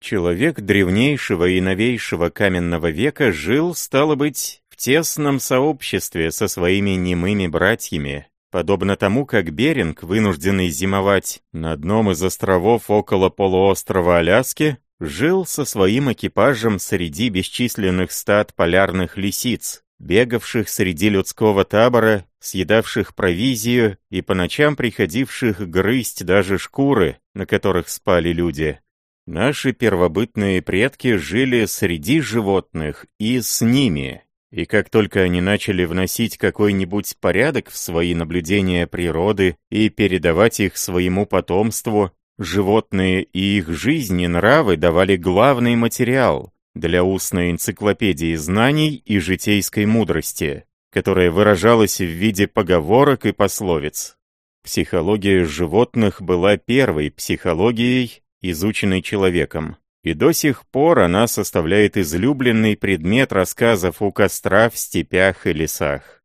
Человек древнейшего и новейшего каменного века жил, стало быть, в тесном сообществе со своими немыми братьями, подобно тому, как Беринг, вынужденный зимовать на одном из островов около полуострова Аляски, жил со своим экипажем среди бесчисленных стад полярных лисиц, бегавших среди людского табора, съедавших провизию и по ночам приходивших грызть даже шкуры, на которых спали люди. Наши первобытные предки жили среди животных и с ними, и как только они начали вносить какой-нибудь порядок в свои наблюдения природы и передавать их своему потомству, Животные и их жизни нравы давали главный материал, для устной энциклопедии знаний и житейской мудрости, которая выражалась в виде поговорок и пословиц. Психология животных была первой психологией, изученной человеком, и до сих пор она составляет излюбленный предмет рассказов у костра в степях и лесах.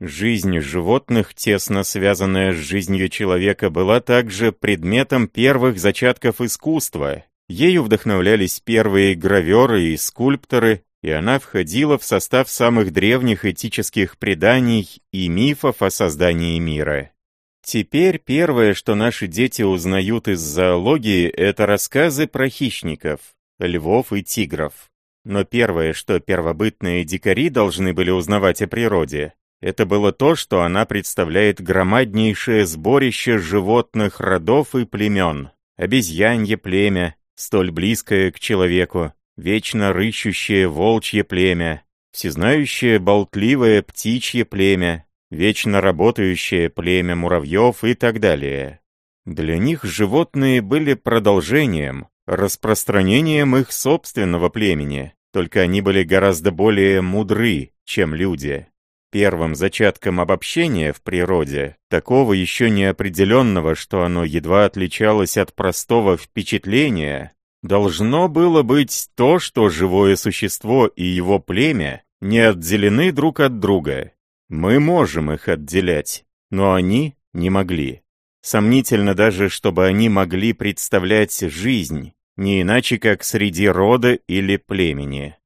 Жизнь животных, тесно связанная с жизнью человека, была также предметом первых зачатков искусства. Ею вдохновлялись первые граверы и скульпторы, и она входила в состав самых древних этических преданий и мифов о создании мира. Теперь первое, что наши дети узнают из зоологии, это рассказы про хищников, львов и тигров. Но первое, что первобытные дикари должны были узнавать о природе, это было то, что она представляет громаднейшее сборище животных родов и племен. Обезьянье племя, столь близкое к человеку, вечно рыщущее волчье племя, всезнающее болтливое птичье племя, вечно работающее племя муравьев и так далее. Для них животные были продолжением, распространением их собственного племени, только они были гораздо более мудры, чем люди. Первым зачатком обобщения в природе, такого еще неопределенного, что оно едва отличалось от простого впечатления, должно было быть то, что живое существо и его племя не отделены друг от друга. Мы можем их отделять, но они не могли. Сомнительно даже, чтобы они могли представлять жизнь, не иначе как среди рода или племени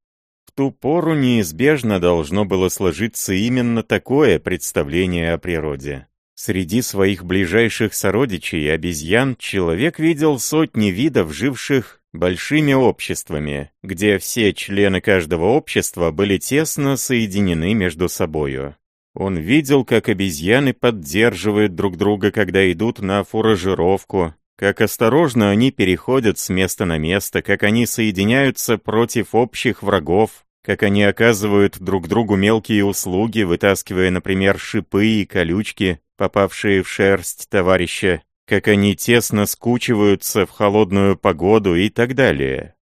ту пору неизбежно должно было сложиться именно такое представление о природе. Среди своих ближайших сородичей обезьян человек видел сотни видов, живших большими обществами, где все члены каждого общества были тесно соединены между собою. Он видел, как обезьяны поддерживают друг друга, когда идут на фуражировку, как осторожно они переходят с места на место, как они соединяются против общих врагов, как они оказывают друг другу мелкие услуги, вытаскивая, например, шипы и колючки, попавшие в шерсть товарища, как они тесно скучиваются в холодную погоду и так далее.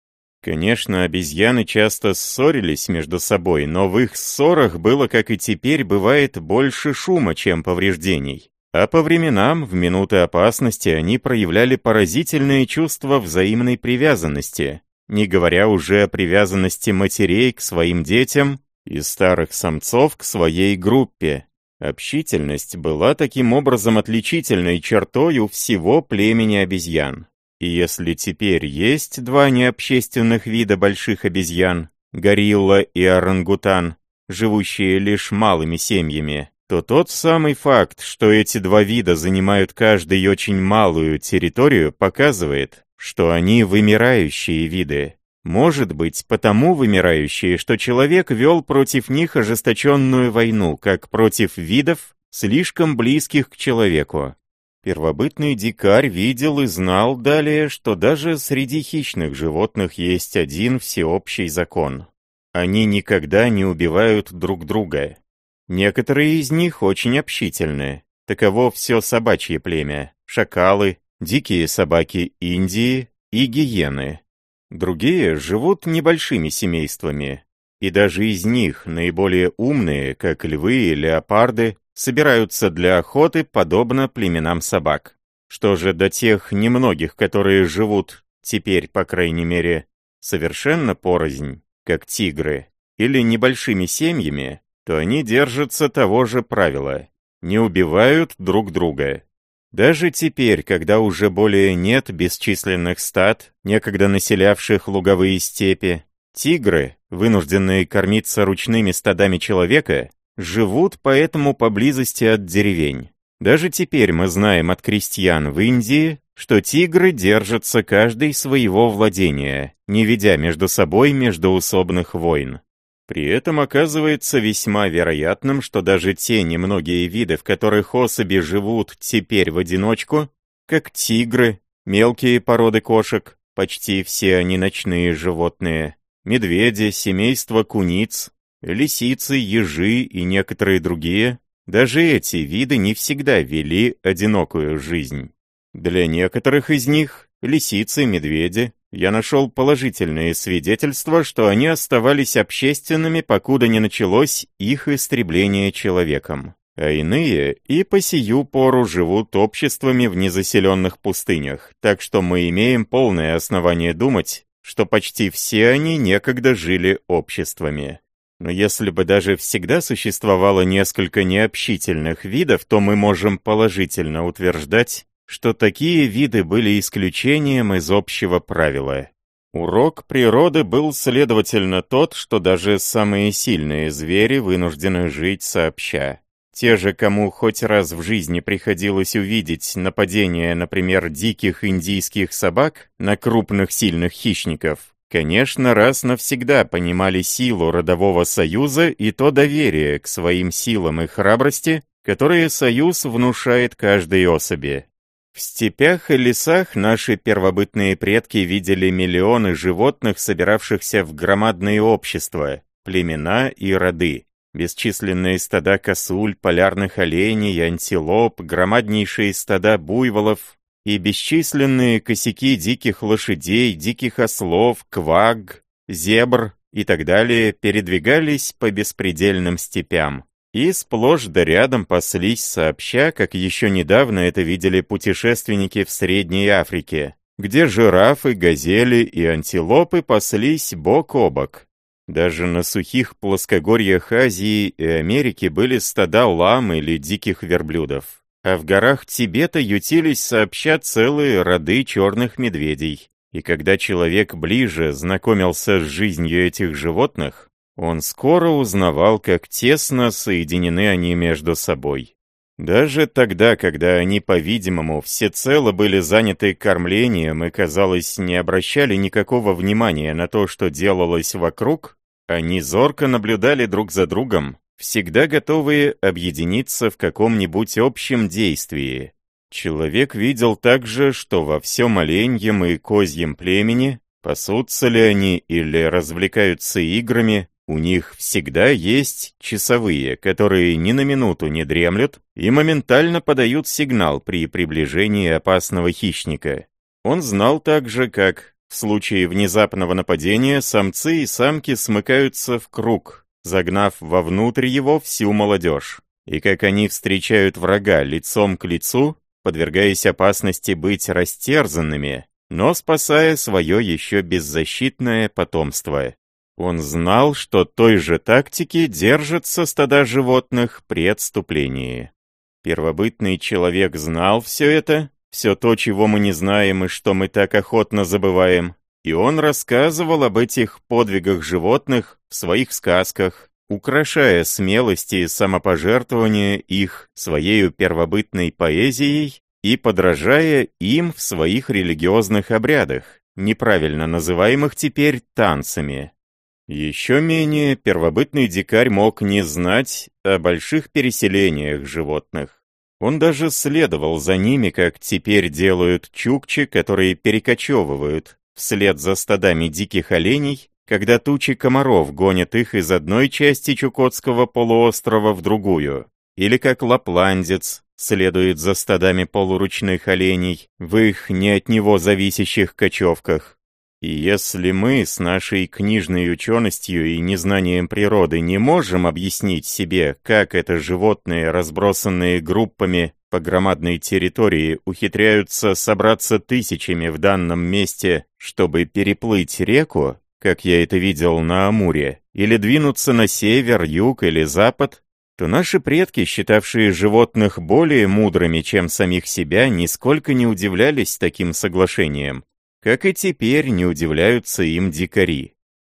Конечно, обезьяны часто ссорились между собой, но в их ссорах было, как и теперь, бывает больше шума, чем повреждений. А по временам, в минуты опасности, они проявляли поразительное чувство взаимной привязанности, не говоря уже о привязанности матерей к своим детям и старых самцов к своей группе. Общительность была таким образом отличительной чертой у всего племени обезьян. И если теперь есть два необщественных вида больших обезьян, горилла и орангутан, живущие лишь малыми семьями, то тот самый факт, что эти два вида занимают каждый очень малую территорию, показывает, что они вымирающие виды. Может быть, потому вымирающие, что человек вел против них ожесточенную войну, как против видов, слишком близких к человеку. Первобытный дикарь видел и знал далее, что даже среди хищных животных есть один всеобщий закон. Они никогда не убивают друг друга. Некоторые из них очень общительны. Таково все собачье племя, шакалы, дикие собаки Индии и гиены. Другие живут небольшими семействами, и даже из них наиболее умные, как львы и леопарды, собираются для охоты подобно племенам собак. Что же до тех немногих, которые живут, теперь, по крайней мере, совершенно порознь, как тигры, или небольшими семьями, то они держатся того же правила – не убивают друг друга. Даже теперь, когда уже более нет бесчисленных стад, некогда населявших луговые степи, тигры, вынужденные кормиться ручными стадами человека, живут поэтому поблизости от деревень. Даже теперь мы знаем от крестьян в Индии, что тигры держатся каждый своего владения, не ведя между собой междоусобных войн. При этом оказывается весьма вероятным, что даже те немногие виды, в которых особи живут теперь в одиночку, как тигры, мелкие породы кошек, почти все они ночные животные, медведи, семейство куниц, лисицы, ежи и некоторые другие, даже эти виды не всегда вели одинокую жизнь. Для некоторых из них, лисицы, медведи, я нашел положительные свидетельства, что они оставались общественными, покуда не началось их истребление человеком. А иные и по сию пору живут обществами в незаселенных пустынях, так что мы имеем полное основание думать, что почти все они некогда жили обществами. Но если бы даже всегда существовало несколько необщительных видов, то мы можем положительно утверждать, что такие виды были исключением из общего правила. Урок природы был, следовательно, тот, что даже самые сильные звери вынуждены жить сообща. Те же, кому хоть раз в жизни приходилось увидеть нападение, например, диких индийских собак на крупных сильных хищников, конечно, раз навсегда понимали силу родового союза и то доверие к своим силам и храбрости, которые союз внушает каждой особи. В степях и лесах наши первобытные предки видели миллионы животных, собиравшихся в громадные общества, племена и роды. Бесчисленные стада косуль, полярных оленей, антилоп, громаднейшие стада буйволов и бесчисленные косяки диких лошадей, диких ослов, кваг, зебр и так далее передвигались по беспредельным степям и сплошь да рядом паслись сообща, как еще недавно это видели путешественники в Средней Африке, где жирафы, газели и антилопы паслись бок о бок. Даже на сухих плоскогорьях Азии и Америки были стада лам или диких верблюдов. А в горах Тибета ютились сообща целые роды черных медведей. И когда человек ближе знакомился с жизнью этих животных, он скоро узнавал, как тесно соединены они между собой. Даже тогда, когда они, по-видимому, всецело были заняты кормлением и, казалось, не обращали никакого внимания на то, что делалось вокруг, они зорко наблюдали друг за другом, всегда готовые объединиться в каком-нибудь общем действии. Человек видел также, что во всем оленьем и козьем племени, пасутся ли они или развлекаются играми, у них всегда есть часовые, которые ни на минуту не дремлют и моментально подают сигнал при приближении опасного хищника. Он знал также, как в случае внезапного нападения самцы и самки смыкаются в круг, загнав вовнутрь его всю молодежь, и как они встречают врага лицом к лицу, подвергаясь опасности быть растерзанными, но спасая свое еще беззащитное потомство. Он знал, что той же тактики держатся стада животных при отступлении. Первобытный человек знал все это, все то, чего мы не знаем и что мы так охотно забываем, и он рассказывал об этих подвигах животных в своих сказках, украшая смелость и самопожертвование их своей первобытной поэзией и подражая им в своих религиозных обрядах, неправильно называемых теперь танцами. Еще менее первобытный дикарь мог не знать о больших переселениях животных. Он даже следовал за ними, как теперь делают чукчи, которые перекочевывают вслед за стадами диких оленей, когда тучи комаров гонят их из одной части Чукотского полуострова в другую, или как лапландец следует за стадами полуручных оленей в их не от него зависящих кочевках. И если мы с нашей книжной ученостью и незнанием природы не можем объяснить себе, как это животные, разбросанные группами по громадной территории, ухитряются собраться тысячами в данном месте, чтобы переплыть реку, как я это видел на Амуре, или двинуться на север, юг или запад, то наши предки, считавшие животных более мудрыми, чем самих себя, нисколько не удивлялись таким соглашением как и теперь не удивляются им дикари.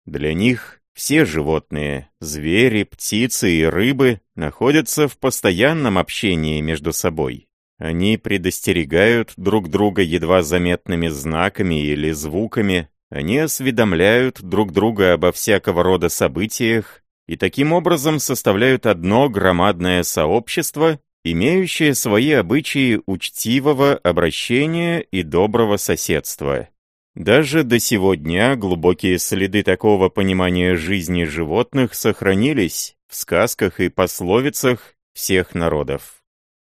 Для них все животные, звери, птицы и рыбы находятся в постоянном общении между собой. Они предостерегают друг друга едва заметными знаками или звуками, они осведомляют друг друга обо всякого рода событиях и таким образом составляют одно громадное сообщество, имеющее свои обычаи учтивого обращения и доброго соседства. Даже до сего дня глубокие следы такого понимания жизни животных сохранились в сказках и пословицах всех народов.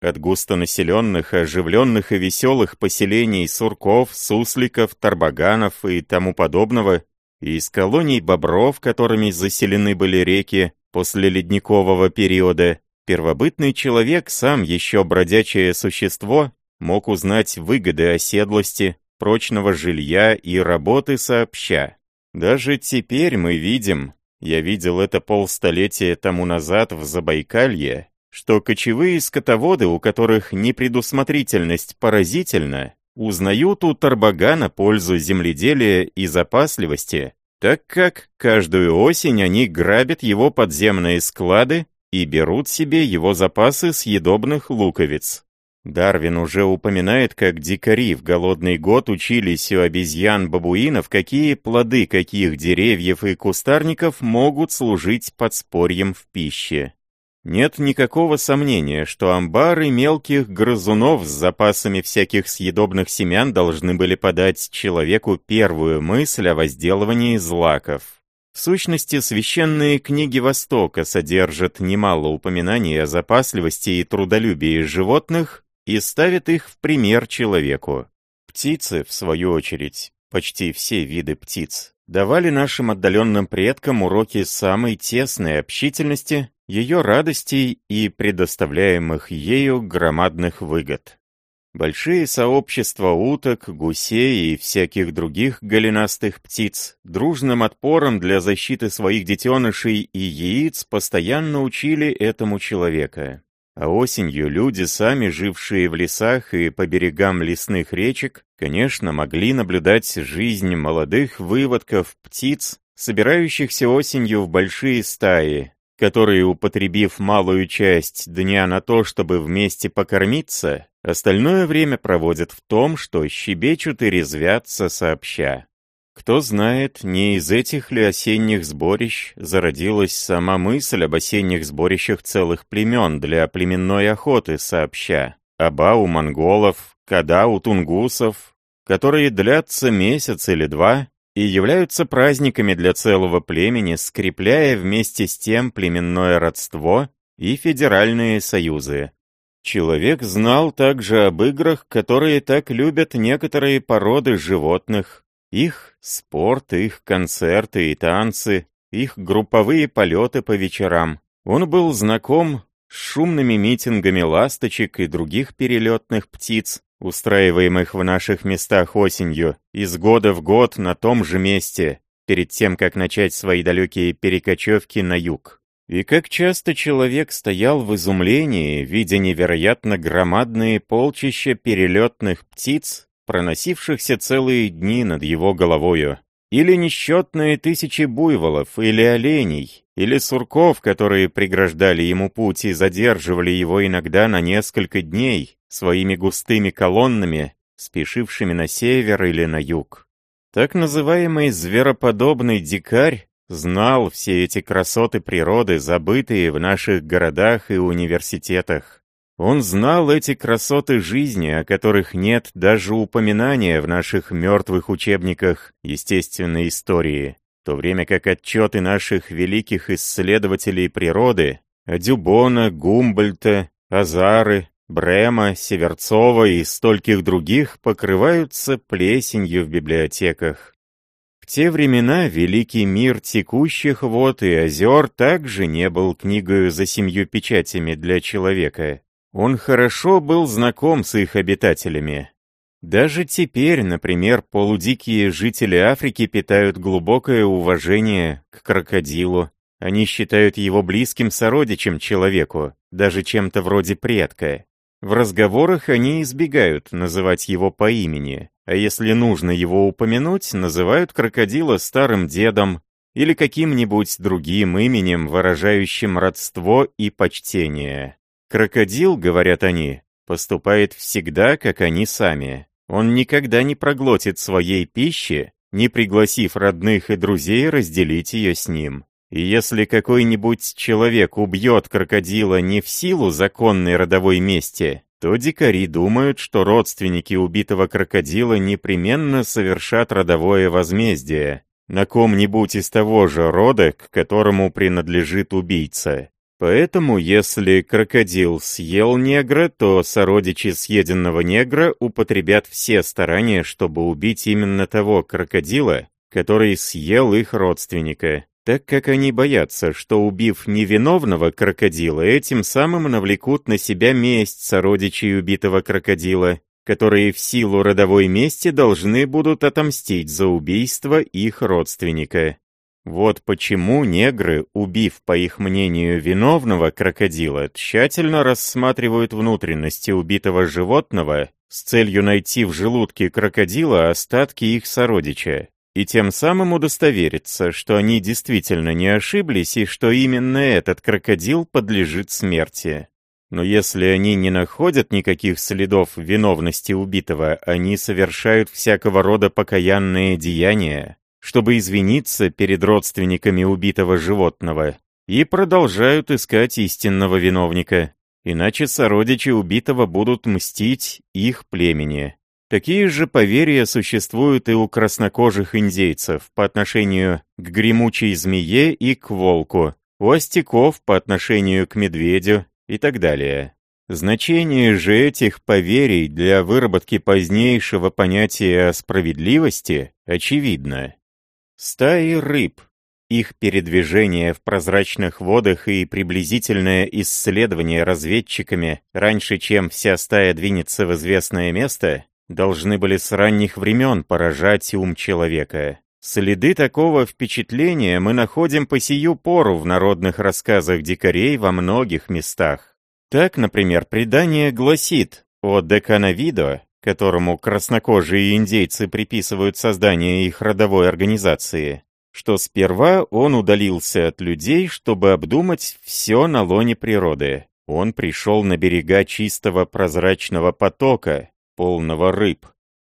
от густонаселенных, оживленных и веселых поселений сурков, сусликов, тарбаганов и тому подобного, и из колоний бобров, которыми заселены были реки после ледникового периода, первобытный человек, сам еще бродячее существо, мог узнать выгоды оседлости, прочного жилья и работы сообща. Даже теперь мы видим, я видел это полстолетия тому назад в Забайкалье, что кочевые скотоводы, у которых непредусмотрительность поразительна, узнают у Тарбагана пользу земледелия и запасливости, так как каждую осень они грабят его подземные склады и берут себе его запасы съедобных луковиц. Дарвин уже упоминает, как дикари в голодный год учились у обезьян-бабуинов, какие плоды каких деревьев и кустарников могут служить подспорьем в пище. Нет никакого сомнения, что амбары мелких грызунов с запасами всяких съедобных семян должны были подать человеку первую мысль о возделывании злаков. В сущности, священные книги Востока содержат немало упоминаний о запасливости и трудолюбии животных и ставят их в пример человеку. Птицы, в свою очередь, почти все виды птиц, давали нашим отдаленным предкам уроки самой тесной общительности ее радостей и предоставляемых ею громадных выгод. Большие сообщества уток, гусей и всяких других голенастых птиц дружным отпором для защиты своих детенышей и яиц постоянно учили этому человека. А осенью люди, сами жившие в лесах и по берегам лесных речек, конечно, могли наблюдать жизнь молодых выводков птиц, собирающихся осенью в большие стаи, которые, употребив малую часть дня на то, чтобы вместе покормиться, остальное время проводят в том, что щебечут и резвятся сообща. Кто знает, не из этих ли осенних сборищ зародилась сама мысль об осенних сборищах целых племен для племенной охоты сообща, аба у монголов, када у тунгусов, которые длятся месяц или два, и являются праздниками для целого племени, скрепляя вместе с тем племенное родство и федеральные союзы. Человек знал также об играх, которые так любят некоторые породы животных, их спорт, их концерты и танцы, их групповые полеты по вечерам. Он был знаком с шумными митингами ласточек и других перелетных птиц, устраиваемых в наших местах осенью, из года в год на том же месте, перед тем, как начать свои далекие перекочевки на юг. И как часто человек стоял в изумлении, видя невероятно громадные полчища перелетных птиц, проносившихся целые дни над его головою, или несчетные тысячи буйволов, или оленей, или сурков, которые преграждали ему путь и задерживали его иногда на несколько дней своими густыми колоннами, спешившими на север или на юг. Так называемый звероподобный дикарь знал все эти красоты природы, забытые в наших городах и университетах. Он знал эти красоты жизни, о которых нет даже упоминания в наших мертвых учебниках естественной истории, в то время как отчеты наших великих исследователей природы Дюбона, Гумбольта, Азары, Брема, Северцова и стольких других покрываются плесенью в библиотеках. В те времена великий мир текущих вод и озер также не был книгою за семью печатями для человека. Он хорошо был знаком с их обитателями. Даже теперь, например, полудикие жители Африки питают глубокое уважение к крокодилу. Они считают его близким сородичем человеку, даже чем-то вроде предка. В разговорах они избегают называть его по имени, а если нужно его упомянуть, называют крокодила старым дедом или каким-нибудь другим именем, выражающим родство и почтение. Крокодил, говорят они, поступает всегда, как они сами. Он никогда не проглотит своей пищи, не пригласив родных и друзей разделить ее с ним. И если какой-нибудь человек убьет крокодила не в силу законной родовой мести, то дикари думают, что родственники убитого крокодила непременно совершат родовое возмездие на ком-нибудь из того же рода, к которому принадлежит убийца. Поэтому, если крокодил съел негра, то сородичи съеденного негра употребят все старания, чтобы убить именно того крокодила, который съел их родственника, так как они боятся, что убив невиновного крокодила, этим самым навлекут на себя месть сородичей убитого крокодила, которые в силу родовой мести должны будут отомстить за убийство их родственника. Вот почему негры, убив, по их мнению, виновного крокодила, тщательно рассматривают внутренности убитого животного с целью найти в желудке крокодила остатки их сородича, и тем самым удостовериться, что они действительно не ошиблись и что именно этот крокодил подлежит смерти. Но если они не находят никаких следов виновности убитого, они совершают всякого рода покаянные деяния, чтобы извиниться перед родственниками убитого животного, и продолжают искать истинного виновника, иначе сородичи убитого будут мстить их племени. Такие же поверья существуют и у краснокожих индейцев по отношению к гремучей змее и к волку, у остяков по отношению к медведю и так далее. Значение же этих поверий для выработки позднейшего понятия о справедливости очевидно. Стаи рыб, их передвижение в прозрачных водах и приблизительное исследование разведчиками раньше, чем вся стая двинется в известное место, должны были с ранних времен поражать ум человека. Следы такого впечатления мы находим по сию пору в народных рассказах дикарей во многих местах. Так, например, предание гласит о Деканавидо, которому краснокожие индейцы приписывают создание их родовой организации, что сперва он удалился от людей, чтобы обдумать все на лоне природы. Он пришел на берега чистого прозрачного потока, полного рыб.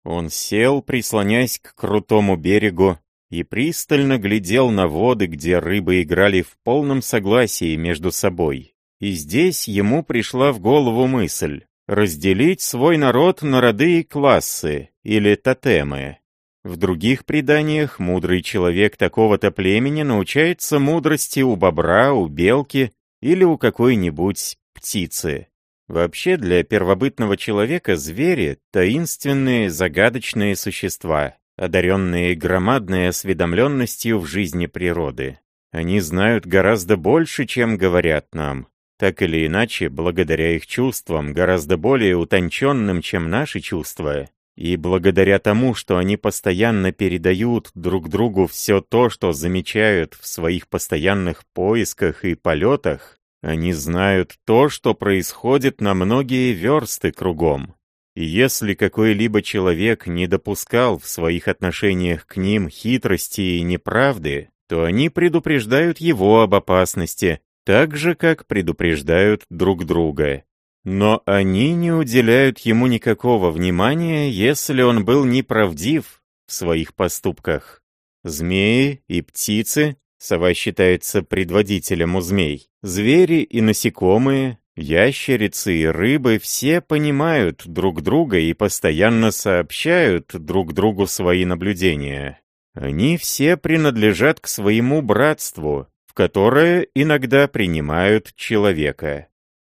Он сел, прислонясь к крутому берегу, и пристально глядел на воды, где рыбы играли в полном согласии между собой. И здесь ему пришла в голову мысль разделить свой народ на роды и классы, или тотемы. В других преданиях мудрый человек такого-то племени научается мудрости у бобра, у белки или у какой-нибудь птицы. Вообще для первобытного человека звери — таинственные, загадочные существа, одаренные громадной осведомленностью в жизни природы. Они знают гораздо больше, чем говорят нам, так или иначе, благодаря их чувствам, гораздо более утонченным, чем наши чувства, и благодаря тому, что они постоянно передают друг другу все то, что замечают в своих постоянных поисках и полетах, они знают то, что происходит на многие версты кругом. И если какой-либо человек не допускал в своих отношениях к ним хитрости и неправды, то они предупреждают его об опасности, так же, как предупреждают друг друга. Но они не уделяют ему никакого внимания, если он был неправдив в своих поступках. Змеи и птицы, сова считается предводителем у змей, звери и насекомые, ящерицы и рыбы все понимают друг друга и постоянно сообщают друг другу свои наблюдения. Они все принадлежат к своему братству, в которое иногда принимают человека.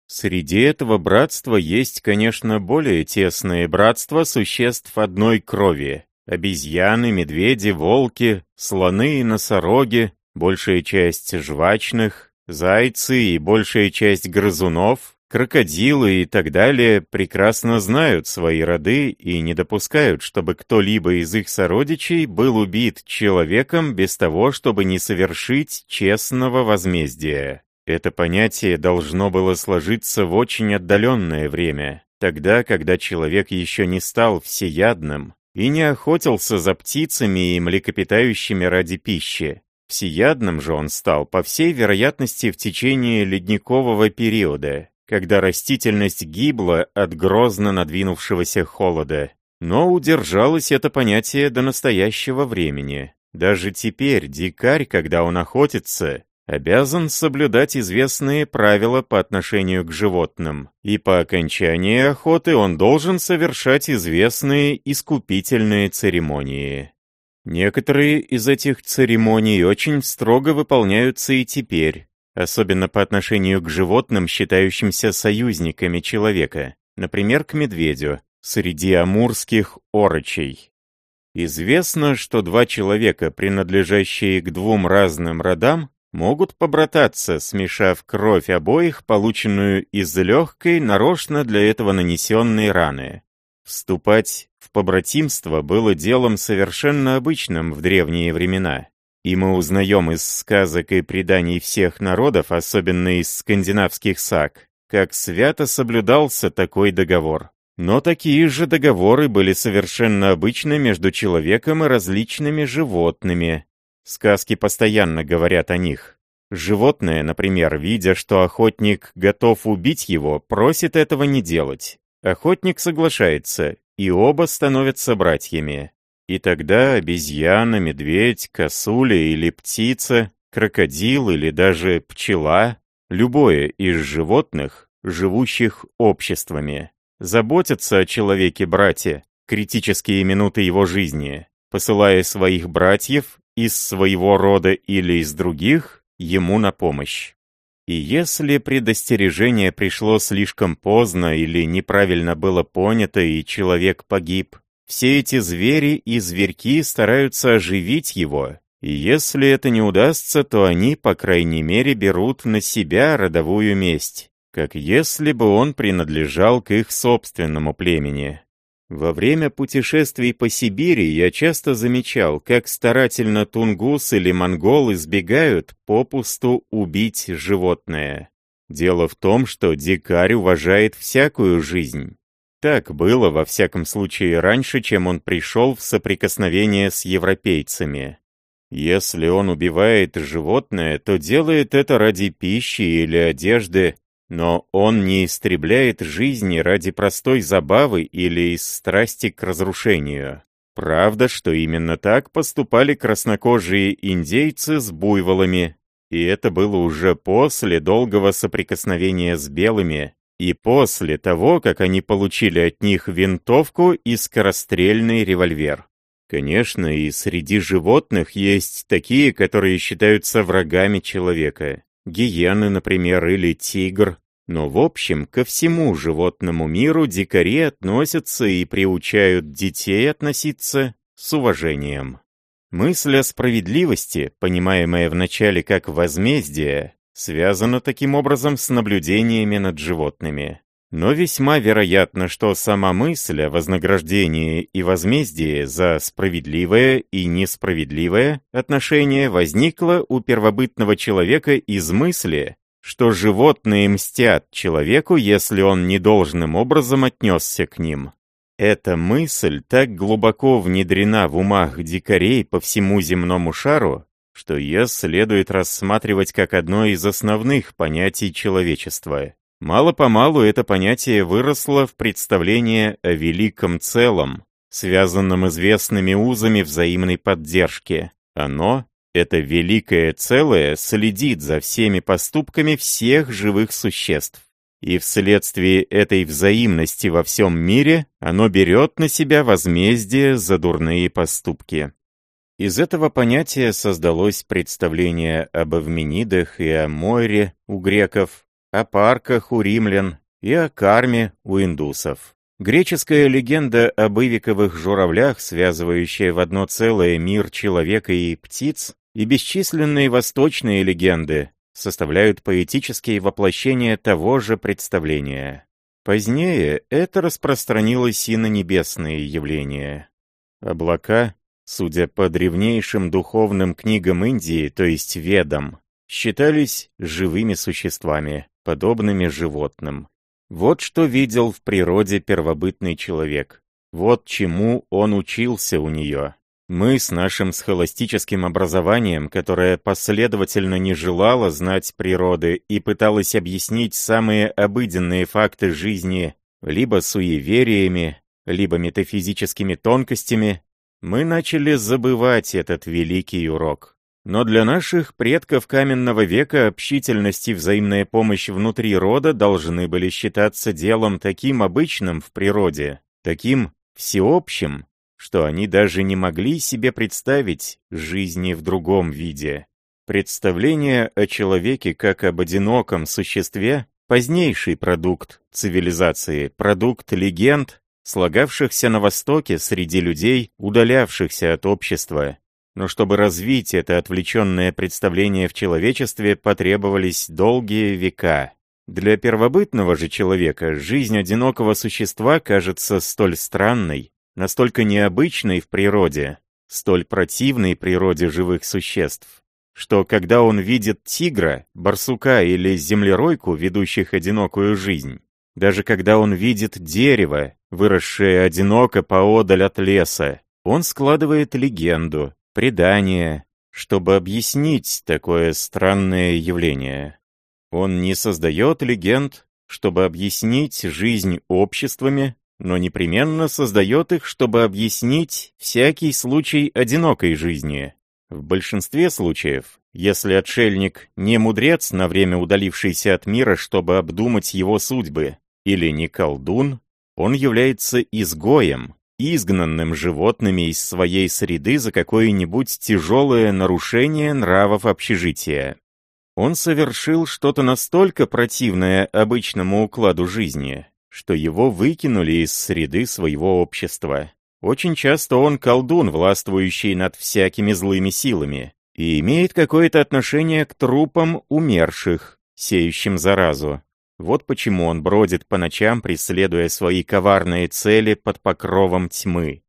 Среди этого братства есть, конечно, более тесное братство существ одной крови. Обезьяны, медведи, волки, слоны и носороги, большая часть жвачных, зайцы и большая часть грызунов, Крокодилы и так далее прекрасно знают свои роды и не допускают, чтобы кто-либо из их сородичей был убит человеком без того, чтобы не совершить честного возмездия. Это понятие должно было сложиться в очень отдаленное время, тогда, когда человек еще не стал всеядным и не охотился за птицами и млекопитающими ради пищи. Всеядным же он стал, по всей вероятности, в течение ледникового периода, когда растительность гибла от грозно надвинувшегося холода. Но удержалось это понятие до настоящего времени. Даже теперь дикарь, когда он охотится, обязан соблюдать известные правила по отношению к животным, и по окончании охоты он должен совершать известные искупительные церемонии. Некоторые из этих церемоний очень строго выполняются и теперь, особенно по отношению к животным, считающимся союзниками человека, например, к медведю, среди амурских орочей. Известно, что два человека, принадлежащие к двум разным родам, могут побрататься, смешав кровь обоих, полученную из легкой, нарочно для этого нанесенной раны. Вступать побратимство было делом совершенно обычным в древние времена. И мы узнаем из сказок и преданий всех народов, особенно из скандинавских саг, как свято соблюдался такой договор. Но такие же договоры были совершенно обычны между человеком и различными животными. Сказки постоянно говорят о них. Животное, например, видя, что охотник готов убить его, просит этого не делать. Охотник соглашается, и оба становятся братьями. И тогда обезьяна, медведь, косуля или птица, крокодил или даже пчела, любое из животных, живущих обществами, заботятся о человеке-брате, критические минуты его жизни, посылая своих братьев из своего рода или из других ему на помощь. И если предостережение пришло слишком поздно или неправильно было понято и человек погиб, все эти звери и зверьки стараются оживить его, и если это не удастся, то они, по крайней мере, берут на себя родовую месть, как если бы он принадлежал к их собственному племени. Во время путешествий по Сибири я часто замечал, как старательно тунгус или монгол избегают попусту убить животное. Дело в том, что дикарь уважает всякую жизнь, так было, во всяком случае, раньше, чем он пришел в соприкосновение с европейцами. Если он убивает животное, то делает это ради пищи или одежды, но он не истребляет жизни ради простой забавы или из страсти к разрушению. Правда, что именно так поступали краснокожие индейцы с буйволами, и это было уже после долгого соприкосновения с белыми, и после того, как они получили от них винтовку и скорострельный револьвер. Конечно, и среди животных есть такие, которые считаются врагами человека. Гиены, например, или тигр. Но в общем, ко всему животному миру дикари относятся и приучают детей относиться с уважением. Мысль о справедливости, понимаемая вначале как возмездие, связано таким образом с наблюдениями над животными. Но весьма вероятно, что сама мысль о вознаграждении и возмездии за справедливое и несправедливое отношение возникла у первобытного человека из мысли, что животные мстят человеку, если он недолжным образом отнесся к ним. Эта мысль так глубоко внедрена в умах дикарей по всему земному шару, что ее следует рассматривать как одно из основных понятий человечества. Мало-помалу это понятие выросло в представление о великом целом, связанном известными узами взаимной поддержки. Оно, это великое целое, следит за всеми поступками всех живых существ. И вследствие этой взаимности во всем мире оно берет на себя возмездие за дурные поступки. Из этого понятия создалось представление об Эвменидах и о Мойре у греков, о парках у римлян и о карме у индусов. Греческая легенда об ивиковых журавлях, связывающая в одно целое мир человека и птиц, и бесчисленные восточные легенды составляют поэтические воплощения того же представления. Позднее это распространилось и на небесные явления. Облака судя по древнейшим духовным книгам Индии, то есть ведам, считались живыми существами, подобными животным. Вот что видел в природе первобытный человек. Вот чему он учился у нее. Мы с нашим схоластическим образованием, которое последовательно не желало знать природы и пыталось объяснить самые обыденные факты жизни либо суевериями, либо метафизическими тонкостями, мы начали забывать этот великий урок. Но для наших предков каменного века общительность и взаимная помощь внутри рода должны были считаться делом таким обычным в природе, таким всеобщим, что они даже не могли себе представить жизни в другом виде. Представление о человеке как об одиноком существе – позднейший продукт цивилизации, продукт легенд, слагавшихся на Востоке среди людей, удалявшихся от общества. Но чтобы развить это отвлеченное представление в человечестве, потребовались долгие века. Для первобытного же человека жизнь одинокого существа кажется столь странной, настолько необычной в природе, столь противной природе живых существ, что когда он видит тигра, барсука или землеройку, ведущих одинокую жизнь, даже когда он видит дерево, выросшее одиноко поодаль от леса, он складывает легенду, предание, чтобы объяснить такое странное явление. Он не создает легенд, чтобы объяснить жизнь обществами, но непременно создает их, чтобы объяснить всякий случай одинокой жизни, в большинстве случаев, если отшельник не мудрец на время удалившийся от мира, чтобы обдумать его судьбы, или не колдун, он является изгоем, изгнанным животными из своей среды за какое-нибудь тяжелое нарушение нравов общежития. Он совершил что-то настолько противное обычному укладу жизни, что его выкинули из среды своего общества. Очень часто он колдун, властвующий над всякими злыми силами, и имеет какое-то отношение к трупам умерших, сеющим заразу. Вот почему он бродит по ночам, преследуя свои коварные цели под покровом тьмы.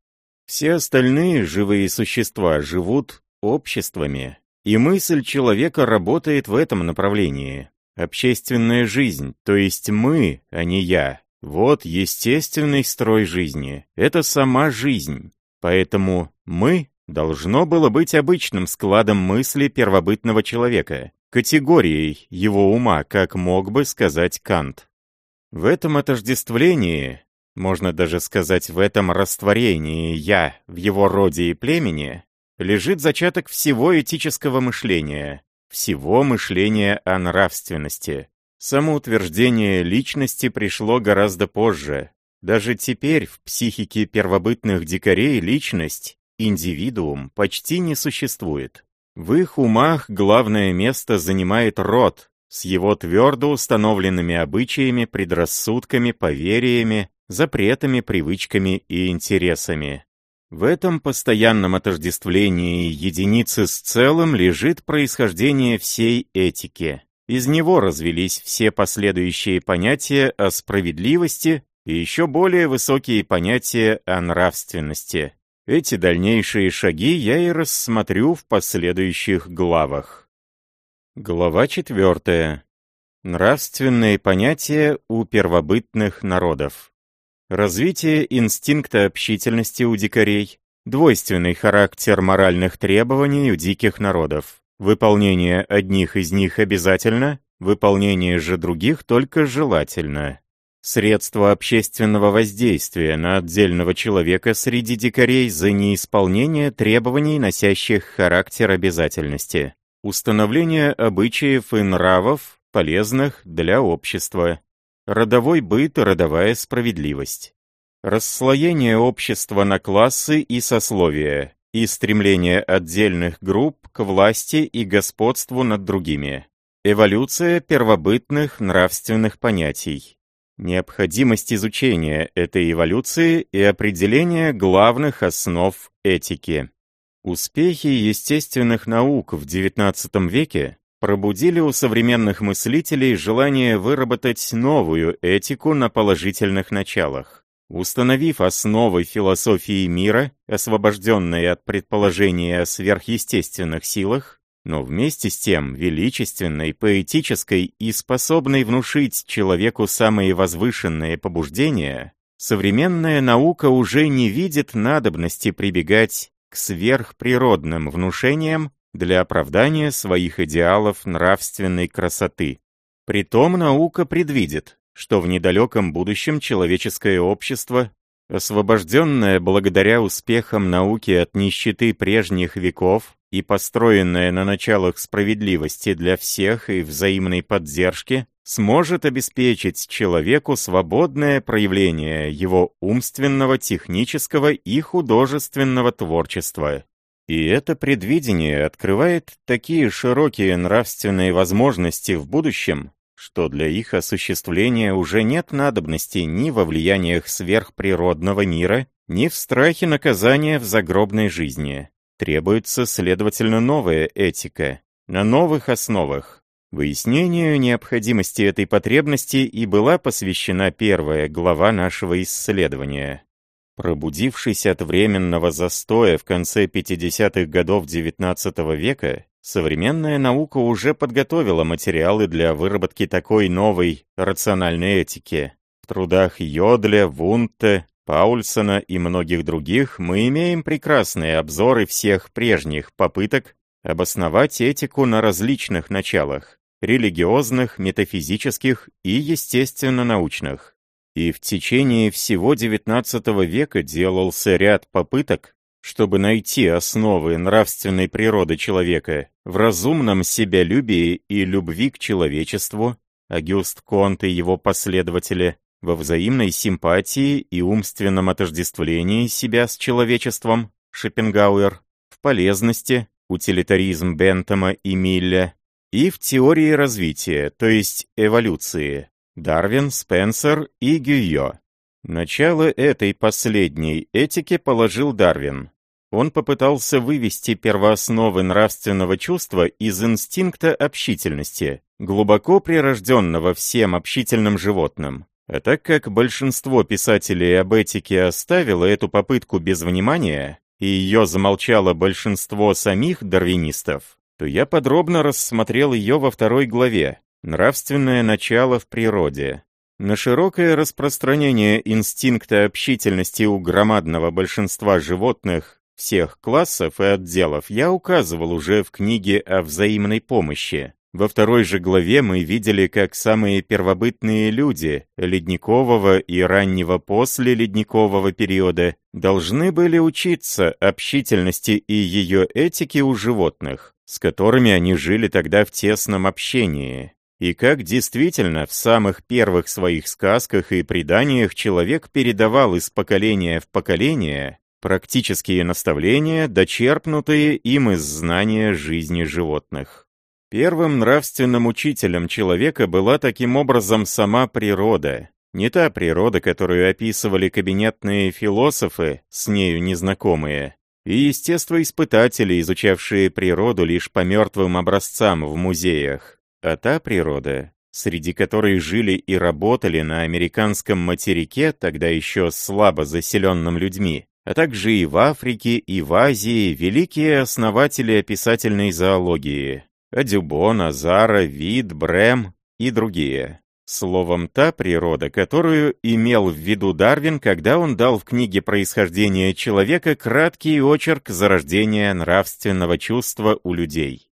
Все остальные живые существа живут обществами, и мысль человека работает в этом направлении. Общественная жизнь, то есть мы, а не я, вот естественный строй жизни. Это сама жизнь. Поэтому «мы» должно было быть обычным складом мысли первобытного человека, категорией его ума, как мог бы сказать Кант. В этом отождествлении, можно даже сказать в этом растворении «я» в его роде и племени, лежит зачаток всего этического мышления, всего мышления о нравственности, Самоутверждение личности пришло гораздо позже. Даже теперь в психике первобытных дикарей личность, индивидуум, почти не существует. В их умах главное место занимает род, с его твердо установленными обычаями, предрассудками, поверьями, запретами, привычками и интересами. В этом постоянном отождествлении единицы с целым лежит происхождение всей этики. Из него развелись все последующие понятия о справедливости и еще более высокие понятия о нравственности. Эти дальнейшие шаги я и рассмотрю в последующих главах. Глава четвертая. Нравственные понятия у первобытных народов. Развитие инстинкта общительности у дикарей, двойственный характер моральных требований у диких народов. Выполнение одних из них обязательно, выполнение же других только желательно. Средство общественного воздействия на отдельного человека среди дикарей за неисполнение требований, носящих характер обязательности. Установление обычаев и нравов, полезных для общества. Родовой быт и родовая справедливость. Расслоение общества на классы и сословия и стремление отдельных групп к власти и господству над другими. Эволюция первобытных нравственных понятий. Необходимость изучения этой эволюции и определения главных основ этики. Успехи естественных наук в XIX веке пробудили у современных мыслителей желание выработать новую этику на положительных началах. Установив основы философии мира, освобожденные от предположения о сверхъестественных силах, но вместе с тем величественной, поэтической и способной внушить человеку самые возвышенные побуждения, современная наука уже не видит надобности прибегать к сверхприродным внушениям для оправдания своих идеалов нравственной красоты. Притом наука предвидит, что в недалеком будущем человеческое общество, освобожденное благодаря успехам науки от нищеты прежних веков и построенное на началах справедливости для всех и взаимной поддержки, сможет обеспечить человеку свободное проявление его умственного, технического и художественного творчества. И это предвидение открывает такие широкие нравственные возможности в будущем, что для их осуществления уже нет надобности ни во влияниях сверхприродного мира, ни в страхе наказания в загробной жизни. Требуется, следовательно, новая этика, на новых основах. Выяснению необходимости этой потребности и была посвящена первая глава нашего исследования. Пробудившись от временного застоя в конце 50-х годов XIX века, Современная наука уже подготовила материалы для выработки такой новой рациональной этики. В трудах Йодля, Вунте, Паульсона и многих других мы имеем прекрасные обзоры всех прежних попыток обосновать этику на различных началах – религиозных, метафизических и естественно-научных. И в течение всего XIX века делался ряд попыток чтобы найти основы нравственной природы человека в разумном себялюбии и любви к человечеству, Агюст Конт и его последователи, во взаимной симпатии и умственном отождествлении себя с человечеством, Шопенгауэр, в полезности, утилитаризм Бентома и Милля, и в теории развития, то есть эволюции, Дарвин, Спенсер и Гюйо. Начало этой последней этики положил Дарвин. Он попытался вывести первоосновы нравственного чувства из инстинкта общительности, глубоко прирожденного всем общительным животным. А так как большинство писателей об этике оставило эту попытку без внимания, и ее замолчало большинство самих дарвинистов, то я подробно рассмотрел ее во второй главе «Нравственное начало в природе», на широкое распространение инстинкта общительности у громадного большинства животных всех классов и отделов я указывал уже в книге о взаимной помощи. Во второй же главе мы видели, как самые первобытные люди ледникового и раннего после ледникового периода должны были учиться общительности и ее этике у животных, с которыми они жили тогда в тесном общении и как действительно в самых первых своих сказках и преданиях человек передавал из поколения в поколение практические наставления, дочерпнутые им из знания жизни животных. Первым нравственным учителем человека была таким образом сама природа, не та природа, которую описывали кабинетные философы, с нею незнакомые, и естествоиспытатели, изучавшие природу лишь по мертвым образцам в музеях а та природа, среди которой жили и работали на американском материке, тогда еще слабо заселенным людьми, а также и в Африке, и в Азии великие основатели описательной зоологии – Адюбон, Азара, Вид, Брэм и другие. Словом, та природа, которую имел в виду Дарвин, когда он дал в книге «Происхождение человека» краткий очерк зарождения нравственного чувства у людей.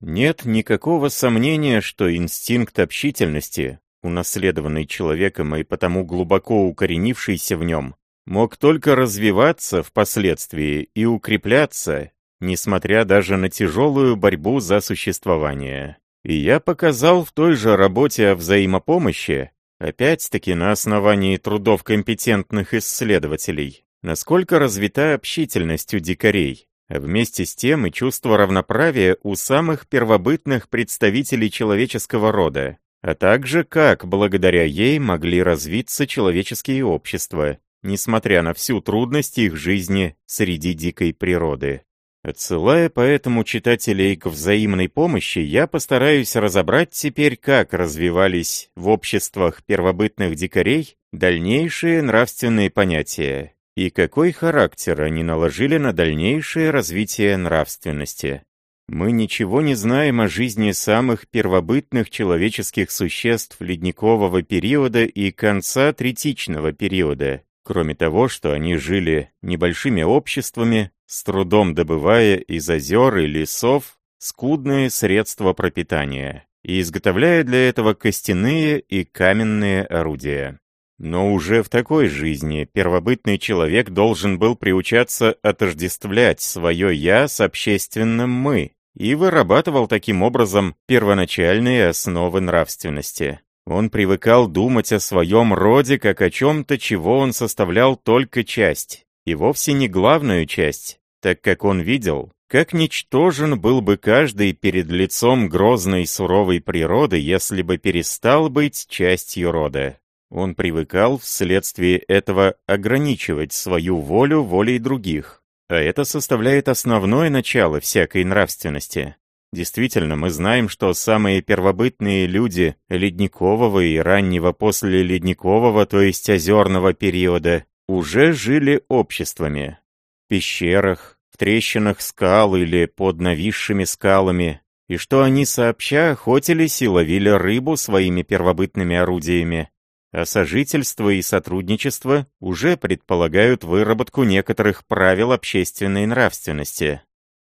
Нет никакого сомнения, что инстинкт общительности, унаследованный человеком и потому глубоко укоренившийся в нем, мог только развиваться впоследствии и укрепляться, несмотря даже на тяжелую борьбу за существование. И я показал в той же работе о взаимопомощи, опять-таки на основании трудов компетентных исследователей, насколько развита общительность у дикарей, Вместе с тем и чувство равноправия у самых первобытных представителей человеческого рода, а также как благодаря ей могли развиться человеческие общества, несмотря на всю трудность их жизни среди дикой природы. Отсылая поэтому читателей к взаимной помощи, я постараюсь разобрать теперь, как развивались в обществах первобытных дикарей дальнейшие нравственные понятия, и какой характер они наложили на дальнейшее развитие нравственности. Мы ничего не знаем о жизни самых первобытных человеческих существ ледникового периода и конца третичного периода, кроме того, что они жили небольшими обществами, с трудом добывая из озер и лесов скудные средства пропитания и изготовляя для этого костяные и каменные орудия. Но уже в такой жизни первобытный человек должен был приучаться отождествлять свое «я» с общественным «мы» и вырабатывал таким образом первоначальные основы нравственности. Он привыкал думать о своем роде как о чем-то, чего он составлял только часть, и вовсе не главную часть, так как он видел, Как ничтожен был бы каждый перед лицом грозной суровой природы, если бы перестал быть частью рода. Он привыкал вследствие этого ограничивать свою волю волей других, а это составляет основное начало всякой нравственности. Действительно, мы знаем, что самые первобытные люди ледникового и раннего после ледникового, то есть озерного периода, уже жили обществами. В пещерах, в трещинах скал или под нависшими скалами, и что они сообща охотились и ловили рыбу своими первобытными орудиями, а сожительство и сотрудничество уже предполагают выработку некоторых правил общественной нравственности.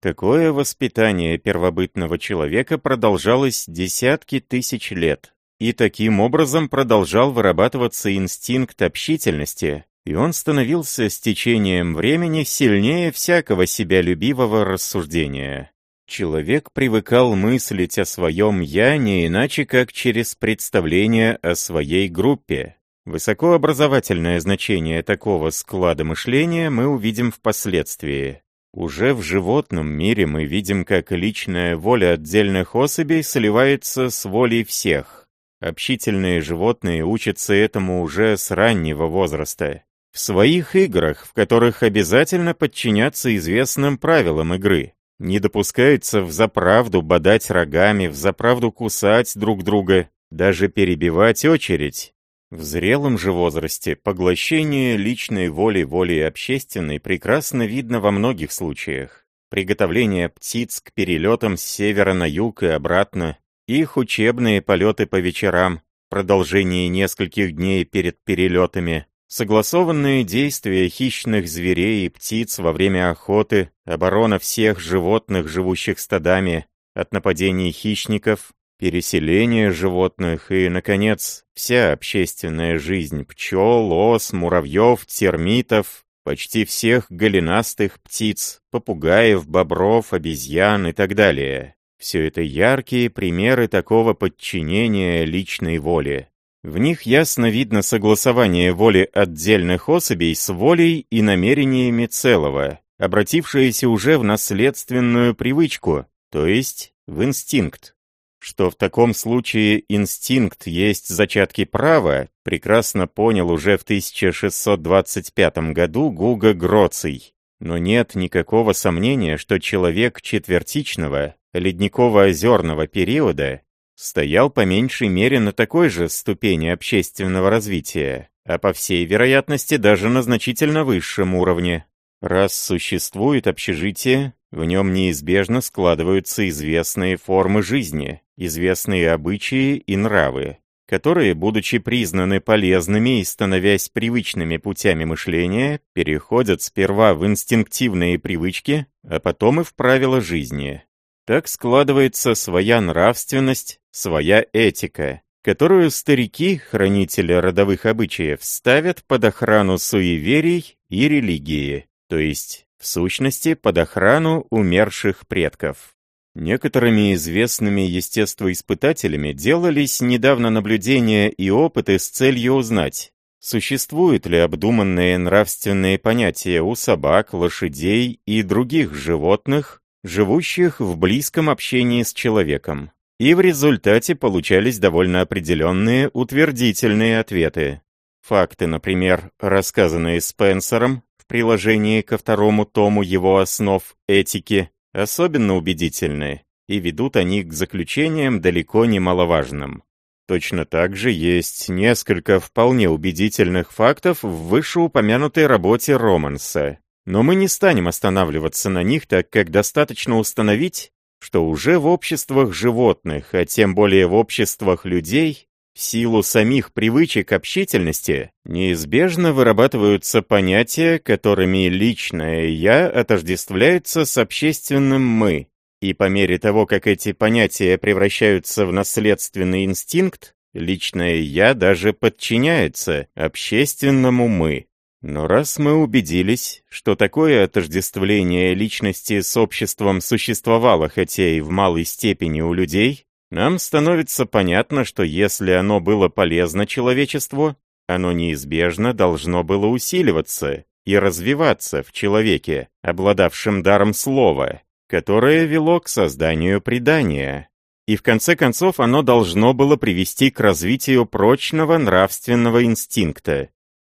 Такое воспитание первобытного человека продолжалось десятки тысяч лет, и таким образом продолжал вырабатываться инстинкт общительности, и он становился с течением времени сильнее всякого себялюбивого рассуждения. Человек привыкал мыслить о своем «я» не иначе, как через представление о своей группе. Высокообразовательное значение такого склада мышления мы увидим впоследствии. Уже в животном мире мы видим, как личная воля отдельных особей сливается с волей всех. Общительные животные учатся этому уже с раннего возраста. В своих играх, в которых обязательно подчиняться известным правилам игры. Не допускается взаправду бодать рогами, взаправду кусать друг друга, даже перебивать очередь. В зрелом же возрасте поглощение личной воли воли общественной прекрасно видно во многих случаях. Приготовление птиц к перелетам с севера на юг и обратно, их учебные полеты по вечерам, продолжение нескольких дней перед перелетами, Согласованные действия хищных зверей и птиц во время охоты, оборона всех животных, живущих стадами, от нападений хищников, переселение животных и, наконец, вся общественная жизнь пчел, ос, муравьев, термитов, почти всех голенастых птиц, попугаев, бобров, обезьян и так далее. Все это яркие примеры такого подчинения личной воле. В них ясно видно согласование воли отдельных особей с волей и намерениями целого, обратившееся уже в наследственную привычку, то есть в инстинкт. Что в таком случае инстинкт есть зачатки права, прекрасно понял уже в 1625 году Гуга Гроций. Но нет никакого сомнения, что человек четвертичного, ледниково-озерного периода стоял по меньшей мере на такой же ступени общественного развития, а по всей вероятности даже на значительно высшем уровне. Раз существует общежитие, в нем неизбежно складываются известные формы жизни, известные обычаи и нравы, которые, будучи признаны полезными и становясь привычными путями мышления, переходят сперва в инстинктивные привычки, а потом и в правила жизни. Так складывается своя нравственность, своя этика, которую старики, хранители родовых обычаев, ставят под охрану суеверий и религии, то есть, в сущности, под охрану умерших предков. Некоторыми известными естествоиспытателями делались недавно наблюдения и опыты с целью узнать, существуют ли обдуманные нравственные понятия у собак, лошадей и других животных, живущих в близком общении с человеком. И в результате получались довольно определенные утвердительные ответы. Факты, например, рассказанные Спенсером в приложении ко второму тому его основ этики, особенно убедительны, и ведут они к заключениям далеко не маловажным. Точно так же есть несколько вполне убедительных фактов в вышеупомянутой работе Романса, но мы не станем останавливаться на них, так как достаточно установить, что уже в обществах животных, а тем более в обществах людей, в силу самих привычек общительности, неизбежно вырабатываются понятия, которыми личное «я» отождествляется с общественным «мы», и по мере того, как эти понятия превращаются в наследственный инстинкт, личное «я» даже подчиняется общественному «мы». Но раз мы убедились, что такое отождествление личности с обществом существовало хотя и в малой степени у людей, нам становится понятно, что если оно было полезно человечеству, оно неизбежно должно было усиливаться и развиваться в человеке, обладавшем даром слова, которое вело к созданию предания. И в конце концов оно должно было привести к развитию прочного нравственного инстинкта.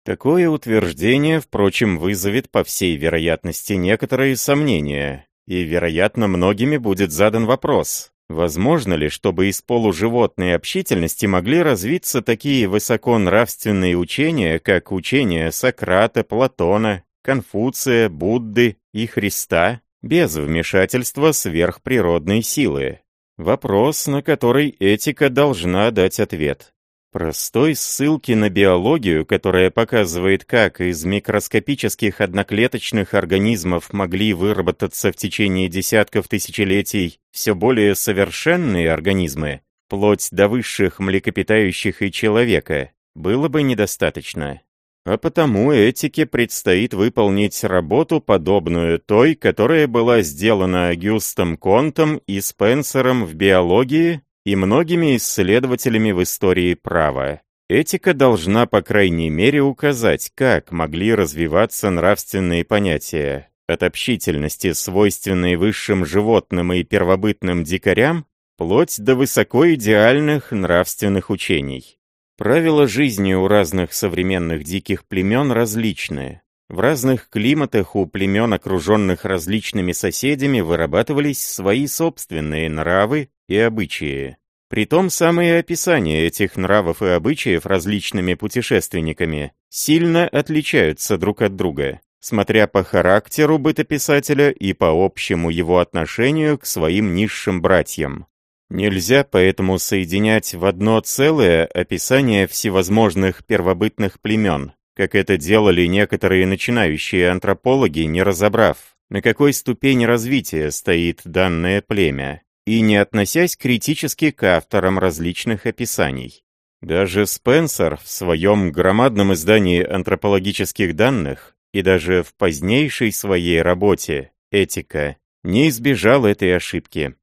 Такое утверждение, впрочем, вызовет по всей вероятности некоторые сомнения, и, вероятно, многими будет задан вопрос, возможно ли, чтобы из полуживотной общительности могли развиться такие высоконравственные учения, как учения Сократа, Платона, Конфуция, Будды и Христа, без вмешательства сверхприродной силы. Вопрос, на который этика должна дать ответ. Простой ссылки на биологию, которая показывает, как из микроскопических одноклеточных организмов могли выработаться в течение десятков тысячелетий все более совершенные организмы, вплоть до высших млекопитающих и человека, было бы недостаточно. А потому этике предстоит выполнить работу, подобную той, которая была сделана Агюстом Контом и Спенсером в биологии и многими исследователями в истории права. Этика должна, по крайней мере, указать, как могли развиваться нравственные понятия, от общительности, свойственной высшим животным и первобытным дикарям, вплоть до высокоидеальных нравственных учений. Правила жизни у разных современных диких племен различны. В разных климатах у племен, окруженных различными соседями, вырабатывались свои собственные нравы и обычаи. Притом самые описания этих нравов и обычаев различными путешественниками сильно отличаются друг от друга, смотря по характеру бытописателя и по общему его отношению к своим низшим братьям. Нельзя поэтому соединять в одно целое описание всевозможных первобытных племен, как это делали некоторые начинающие антропологи, не разобрав, на какой ступени развития стоит данное племя, и не относясь критически к авторам различных описаний. Даже Спенсер в своем громадном издании антропологических данных и даже в позднейшей своей работе «Этика» не избежал этой ошибки.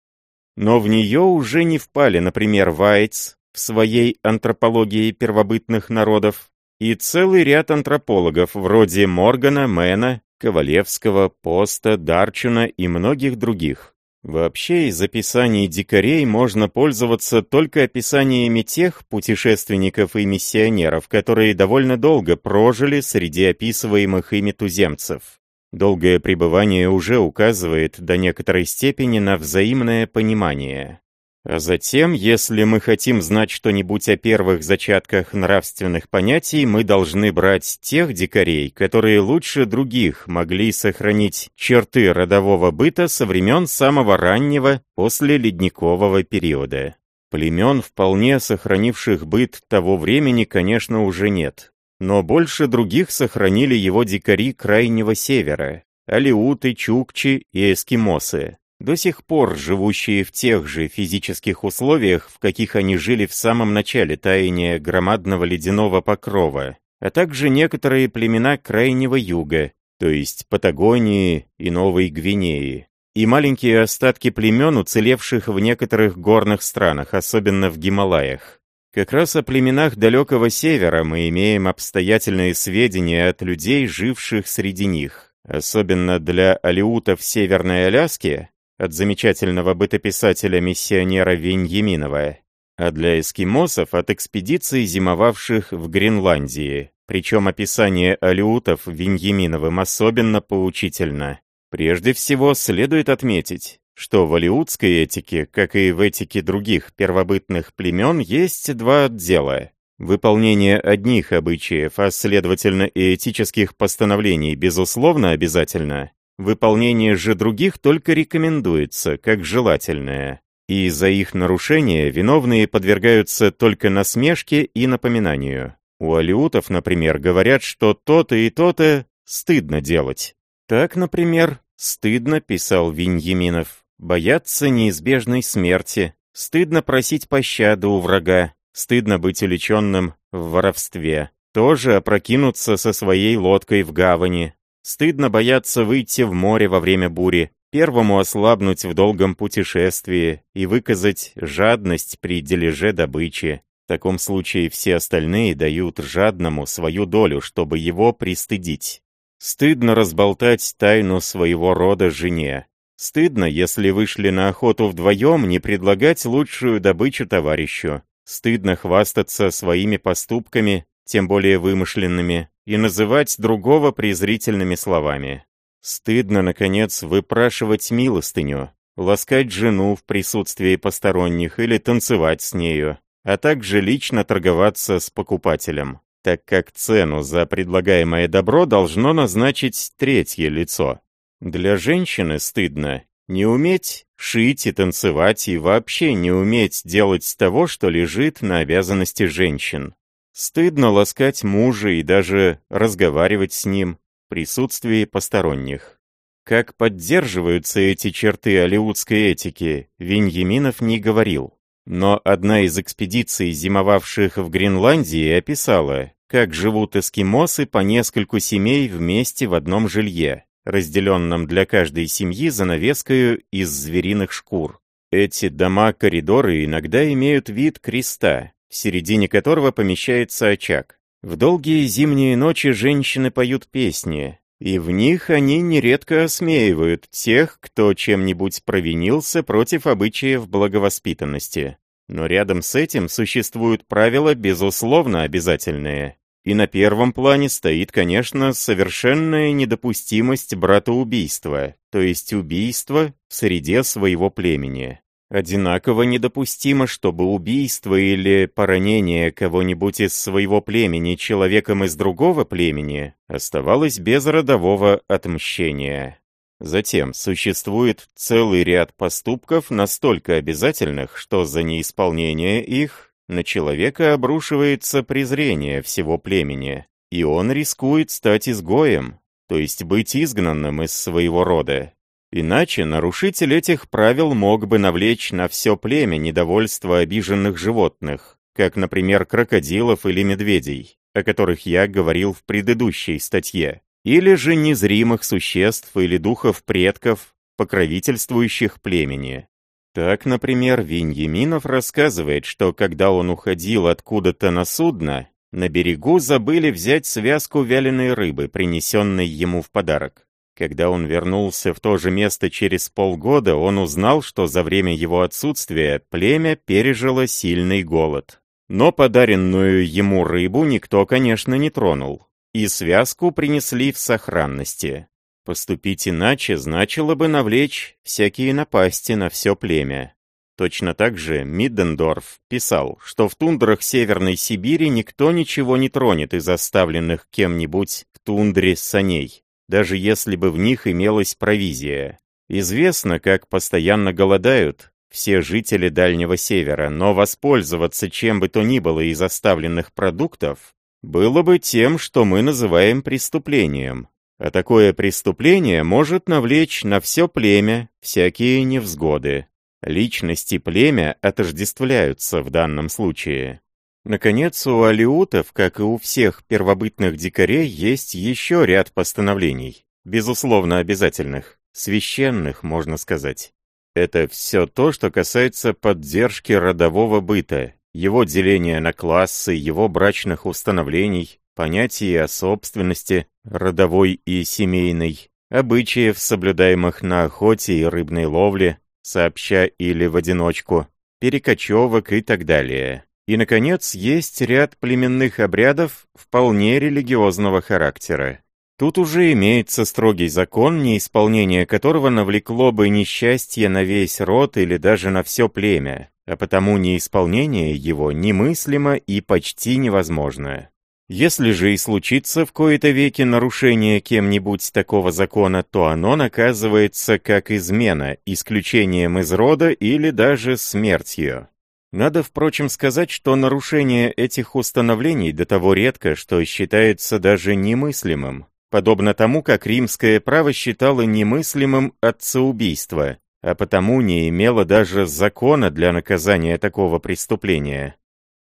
Но в нее уже не впали, например, Вайтс в своей антропологии первобытных народов и целый ряд антропологов вроде Моргана, Мэна, Ковалевского, Поста, Дарчуна и многих других. Вообще из описаний дикарей можно пользоваться только описаниями тех путешественников и миссионеров, которые довольно долго прожили среди описываемых ими туземцев. Долгое пребывание уже указывает до некоторой степени на взаимное понимание. А затем, если мы хотим знать что-нибудь о первых зачатках нравственных понятий, мы должны брать тех дикарей, которые лучше других могли сохранить черты родового быта со времен самого раннего после ледникового периода. Племен, вполне сохранивших быт того времени, конечно, уже нет. Но больше других сохранили его дикари Крайнего Севера, алиуты, чукчи и эскимосы, до сих пор живущие в тех же физических условиях, в каких они жили в самом начале таяния громадного ледяного покрова, а также некоторые племена Крайнего Юга, то есть Патагонии и Новой Гвинеи, и маленькие остатки племен, уцелевших в некоторых горных странах, особенно в Гималаях. Как раз о племенах далекого севера мы имеем обстоятельные сведения от людей, живших среди них. Особенно для алиутов Северной Аляски, от замечательного бытописателя-миссионера Веньяминова, а для эскимосов от экспедиций, зимовавших в Гренландии. Причем описание алиутов Веньяминовым особенно поучительно. Прежде всего, следует отметить, что в алиутской этике, как и в этике других первобытных племен, есть два отдела. Выполнение одних обычаев, а следовательно и этических постановлений, безусловно обязательно. Выполнение же других только рекомендуется, как желательное. И за их нарушение виновные подвергаются только насмешке и напоминанию. У алиутов, например, говорят, что то-то и то-то стыдно делать. Так, например, стыдно, писал Виньяминов, Бояться неизбежной смерти. Стыдно просить пощады у врага. Стыдно быть уличенным в воровстве. Тоже опрокинуться со своей лодкой в гавани. Стыдно бояться выйти в море во время бури. Первому ослабнуть в долгом путешествии и выказать жадность при дележе добычи. В таком случае все остальные дают жадному свою долю, чтобы его пристыдить. Стыдно разболтать тайну своего рода жене. Стыдно, если вышли на охоту вдвоем, не предлагать лучшую добычу товарищу. Стыдно хвастаться своими поступками, тем более вымышленными, и называть другого презрительными словами. Стыдно, наконец, выпрашивать милостыню, ласкать жену в присутствии посторонних или танцевать с нею, а также лично торговаться с покупателем, так как цену за предлагаемое добро должно назначить третье лицо. Для женщины стыдно не уметь шить и танцевать и вообще не уметь делать того, что лежит на обязанности женщин. Стыдно ласкать мужа и даже разговаривать с ним в присутствии посторонних. Как поддерживаются эти черты алиутской этики, Виньяминов не говорил. Но одна из экспедиций, зимовавших в Гренландии, описала, как живут эскимосы по нескольку семей вместе в одном жилье, разделенном для каждой семьи занавескою из звериных шкур. Эти дома-коридоры иногда имеют вид креста, в середине которого помещается очаг. В долгие зимние ночи женщины поют песни, и в них они нередко осмеивают тех, кто чем-нибудь провинился против обычаев благовоспитанности. Но рядом с этим существуют правила, безусловно, обязательные. И на первом плане стоит, конечно, совершенная недопустимость братоубийства, то есть убийства в среде своего племени. Одинаково недопустимо, чтобы убийство или поранение кого-нибудь из своего племени человеком из другого племени оставалось без родового отмщения. Затем существует целый ряд поступков настолько обязательных, что за неисполнение их на человека обрушивается презрение всего племени, и он рискует стать изгоем, то есть быть изгнанным из своего рода. Иначе нарушитель этих правил мог бы навлечь на все племя недовольство обиженных животных, как, например, крокодилов или медведей, о которых я говорил в предыдущей статье, или же незримых существ или духов предков, покровительствующих племени. Так, например, Виньяминов рассказывает, что когда он уходил откуда-то на судно, на берегу забыли взять связку вяленой рыбы, принесенной ему в подарок. Когда он вернулся в то же место через полгода, он узнал, что за время его отсутствия племя пережило сильный голод. Но подаренную ему рыбу никто, конечно, не тронул, и связку принесли в сохранности. Поступить иначе значило бы навлечь всякие напасти на все племя. Точно так же Миддендорф писал, что в тундрах Северной Сибири никто ничего не тронет из оставленных кем-нибудь в тундре саней даже если бы в них имелась провизия. Известно, как постоянно голодают все жители Дальнего Севера, но воспользоваться чем бы то ни было из оставленных продуктов было бы тем, что мы называем преступлением. А такое преступление может навлечь на все племя всякие невзгоды. Личности племя отождествляются в данном случае. Наконец, у алиутов, как и у всех первобытных дикарей, есть еще ряд постановлений, безусловно обязательных, священных, можно сказать. Это все то, что касается поддержки родового быта, его деления на классы, его брачных установлений, понятий о собственности, родовой и семейной, обычаев, соблюдаемых на охоте и рыбной ловле, сообща или в одиночку, перекочевок и так далее. И, наконец, есть ряд племенных обрядов вполне религиозного характера. Тут уже имеется строгий закон, неисполнение которого навлекло бы несчастье на весь род или даже на все племя, а потому неисполнение его немыслимо и почти невозможно. Если же и случится в кои-то веки нарушение кем-нибудь такого закона, то оно наказывается как измена, исключением из рода или даже смертью. Надо, впрочем, сказать, что нарушение этих установлений до того редко, что считается даже немыслимым, подобно тому, как римское право считало немыслимым отцеубийство, а потому не имело даже закона для наказания такого преступления.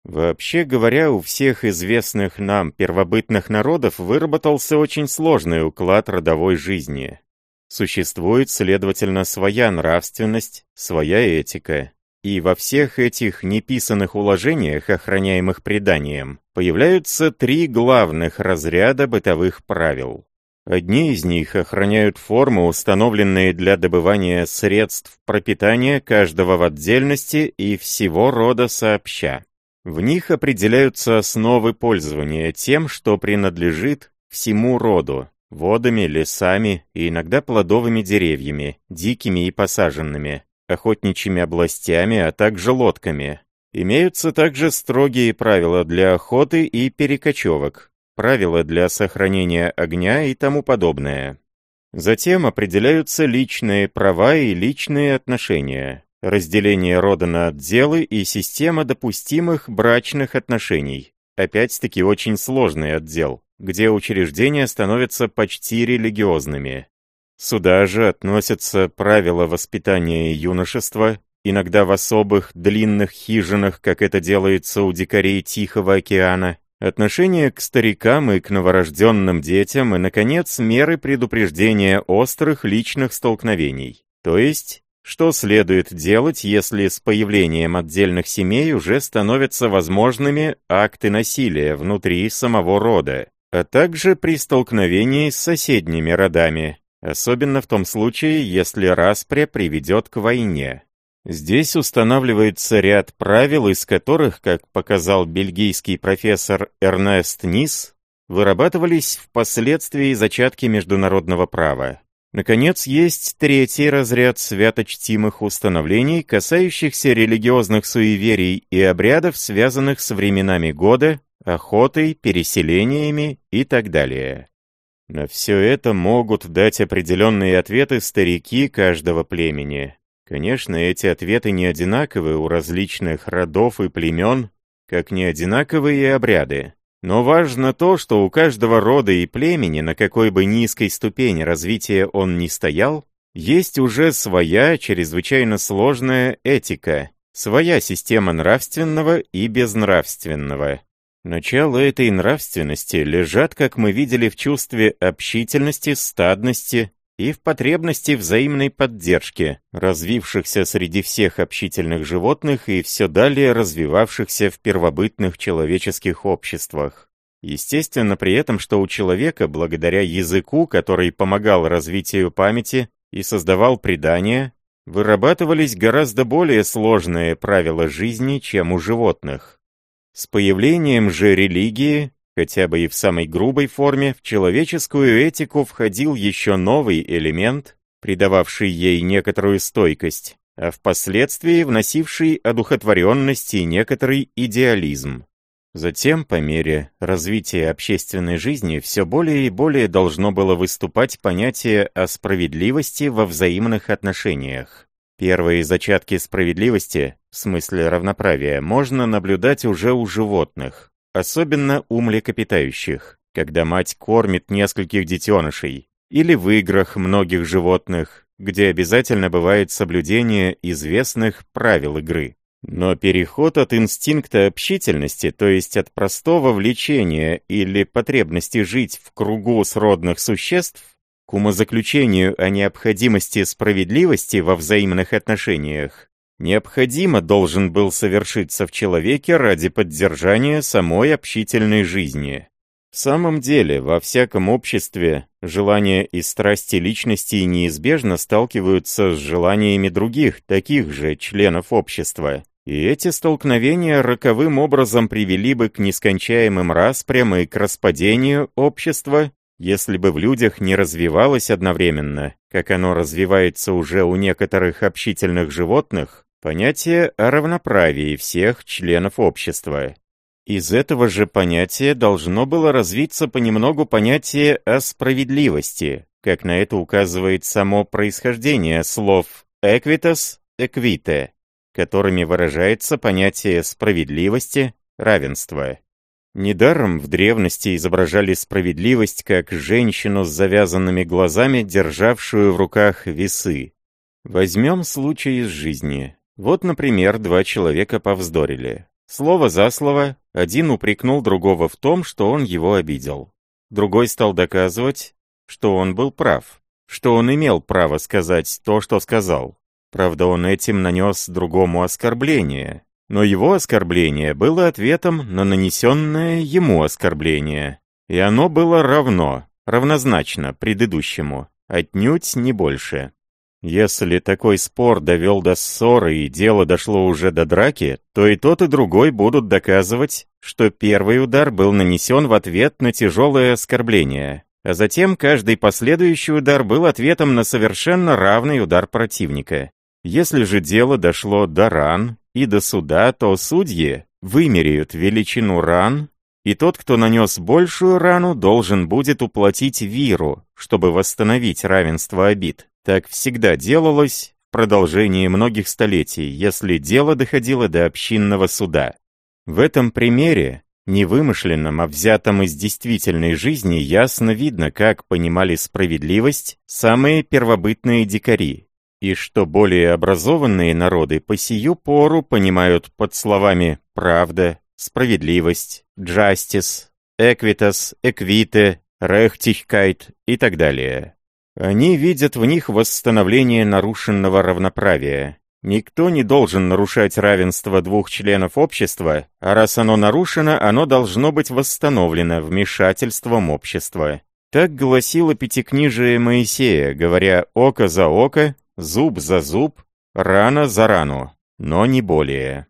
Вообще говоря, у всех известных нам первобытных народов выработался очень сложный уклад родовой жизни. Существует, следовательно, своя нравственность, своя этика. И во всех этих неписанных уложениях, охраняемых преданием, появляются три главных разряда бытовых правил. Одни из них охраняют формы, установленные для добывания средств пропитания каждого в отдельности и всего рода сообща. В них определяются основы пользования тем, что принадлежит всему роду, водами, лесами и иногда плодовыми деревьями, дикими и посаженными, охотничьими областями, а также лодками. Имеются также строгие правила для охоты и перекочевок, правила для сохранения огня и тому подобное. Затем определяются личные права и личные отношения, разделение рода на отделы и система допустимых брачных отношений. Опять-таки очень сложный отдел, где учреждения становятся почти религиозными. Сюда же относятся правила воспитания юношества, иногда в особых длинных хижинах, как это делается у дикарей Тихого океана, Отношение к старикам и к новорожденным детям и, наконец, меры предупреждения острых личных столкновений. То есть, что следует делать, если с появлением отдельных семей уже становятся возможными акты насилия внутри самого рода, а также при столкновении с соседними родами, особенно в том случае, если распря приведет к войне. Здесь устанавливается ряд правил, из которых, как показал бельгийский профессор Эрнест Нис, вырабатывались впоследствии зачатки международного права. Наконец, есть третий разряд святочтимых установлений, касающихся религиозных суеверий и обрядов, связанных с временами года, охотой, переселениями и так далее. На все это могут дать определенные ответы старики каждого племени. Конечно, эти ответы не одинаковы у различных родов и племен, как не одинаковы и обряды. Но важно то, что у каждого рода и племени, на какой бы низкой ступени развития он ни стоял, есть уже своя, чрезвычайно сложная этика, своя система нравственного и безнравственного. Начало этой нравственности лежат, как мы видели, в чувстве общительности, стадности, и в потребности взаимной поддержки, развившихся среди всех общительных животных и все далее развивавшихся в первобытных человеческих обществах. Естественно при этом, что у человека, благодаря языку, который помогал развитию памяти и создавал предания, вырабатывались гораздо более сложные правила жизни, чем у животных. С появлением же религии хотя бы и в самой грубой форме, в человеческую этику входил еще новый элемент, придававший ей некоторую стойкость, а впоследствии вносивший одухотворенность и некоторый идеализм. Затем, по мере развития общественной жизни, все более и более должно было выступать понятие о справедливости во взаимных отношениях. Первые зачатки справедливости, в смысле равноправия, можно наблюдать уже у животных особенно у млекопитающих, когда мать кормит нескольких детенышей, или в играх многих животных, где обязательно бывает соблюдение известных правил игры. Но переход от инстинкта общительности, то есть от простого влечения или потребности жить в кругу сродных существ, к умозаключению о необходимости справедливости во взаимных отношениях, необходимо должен был совершиться в человеке ради поддержания самой общительной жизни. В самом деле, во всяком обществе желания и страсти личностей неизбежно сталкиваются с желаниями других, таких же членов общества. И эти столкновения роковым образом привели бы к нескончаемым распрям и к распадению общества, если бы в людях не развивалось одновременно, как оно развивается уже у некоторых общительных животных, Понятие о равноправии всех членов общества. Из этого же понятия должно было развиться понемногу понятие о справедливости, как на это указывает само происхождение слов «equitas», «equite», которыми выражается понятие справедливости, равенства. Недаром в древности изображали справедливость как женщину с завязанными глазами, державшую в руках весы. Возьмем случай из жизни. Вот, например, два человека повздорили. Слово за слово, один упрекнул другого в том, что он его обидел. Другой стал доказывать, что он был прав, что он имел право сказать то, что сказал. Правда, он этим нанес другому оскорбление, но его оскорбление было ответом на нанесенное ему оскорбление, и оно было равно, равнозначно предыдущему, отнюдь не больше. Если такой спор довел до ссоры и дело дошло уже до драки, то и тот, и другой будут доказывать, что первый удар был нанесен в ответ на тяжелое оскорбление, а затем каждый последующий удар был ответом на совершенно равный удар противника. Если же дело дошло до ран и до суда, то судьи вымеряют величину ран, и тот, кто нанес большую рану, должен будет уплатить виру, чтобы восстановить равенство обид. Так всегда делалось в продолжении многих столетий, если дело доходило до общинного суда. В этом примере, невымышленном, а взятом из действительной жизни, ясно видно, как понимали справедливость самые первобытные дикари, и что более образованные народы по сию пору понимают под словами «правда», «справедливость», «justice», «equitas», «equite», «rechtigkeit» и так далее. Они видят в них восстановление нарушенного равноправия. Никто не должен нарушать равенство двух членов общества, а раз оно нарушено, оно должно быть восстановлено вмешательством общества. Так гласило Пятикнижие Моисея, говоря «око за око, зуб за зуб, рана за рану», но не более.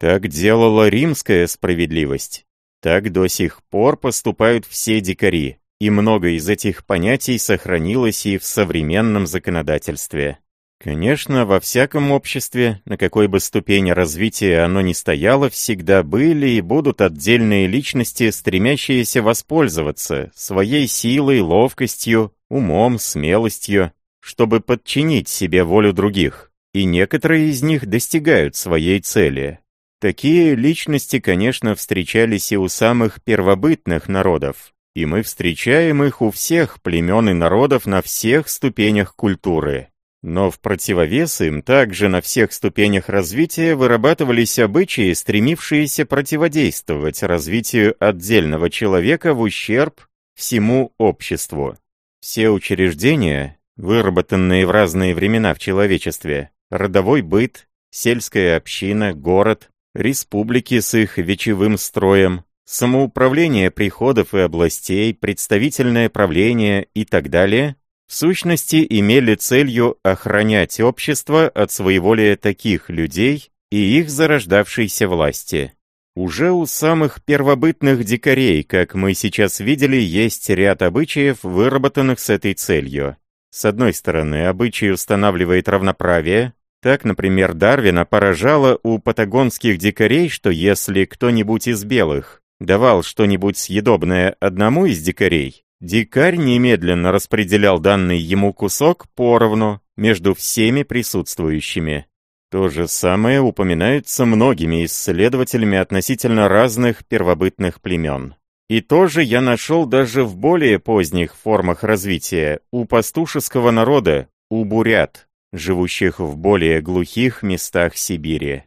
Так делала римская справедливость. Так до сих пор поступают все дикари и много из этих понятий сохранилось и в современном законодательстве. Конечно, во всяком обществе, на какой бы ступени развития оно ни стояло, всегда были и будут отдельные личности, стремящиеся воспользоваться своей силой, ловкостью, умом, смелостью, чтобы подчинить себе волю других, и некоторые из них достигают своей цели. Такие личности, конечно, встречались и у самых первобытных народов, и мы встречаем их у всех племен и народов на всех ступенях культуры. Но в противовес им также на всех ступенях развития вырабатывались обычаи, стремившиеся противодействовать развитию отдельного человека в ущерб всему обществу. Все учреждения, выработанные в разные времена в человечестве, родовой быт, сельская община, город, республики с их вечевым строем, самоуправление приходов и областей, представительное правление и так далее, в сущности имели целью охранять общество от своеволия таких людей и их зарождавшейся власти. Уже у самых первобытных дикарей, как мы сейчас видели, есть ряд обычаев, выработанных с этой целью. С одной стороны, обычай устанавливает равноправие, так, например, Дарвина поражало у патагонских дикарей, что если кто-нибудь из белых давал что-нибудь съедобное одному из дикарей, дикарь немедленно распределял данный ему кусок поровну между всеми присутствующими. То же самое упоминается многими исследователями относительно разных первобытных племен. И тоже я нашел даже в более поздних формах развития у пастушеского народа, у бурят, живущих в более глухих местах Сибири.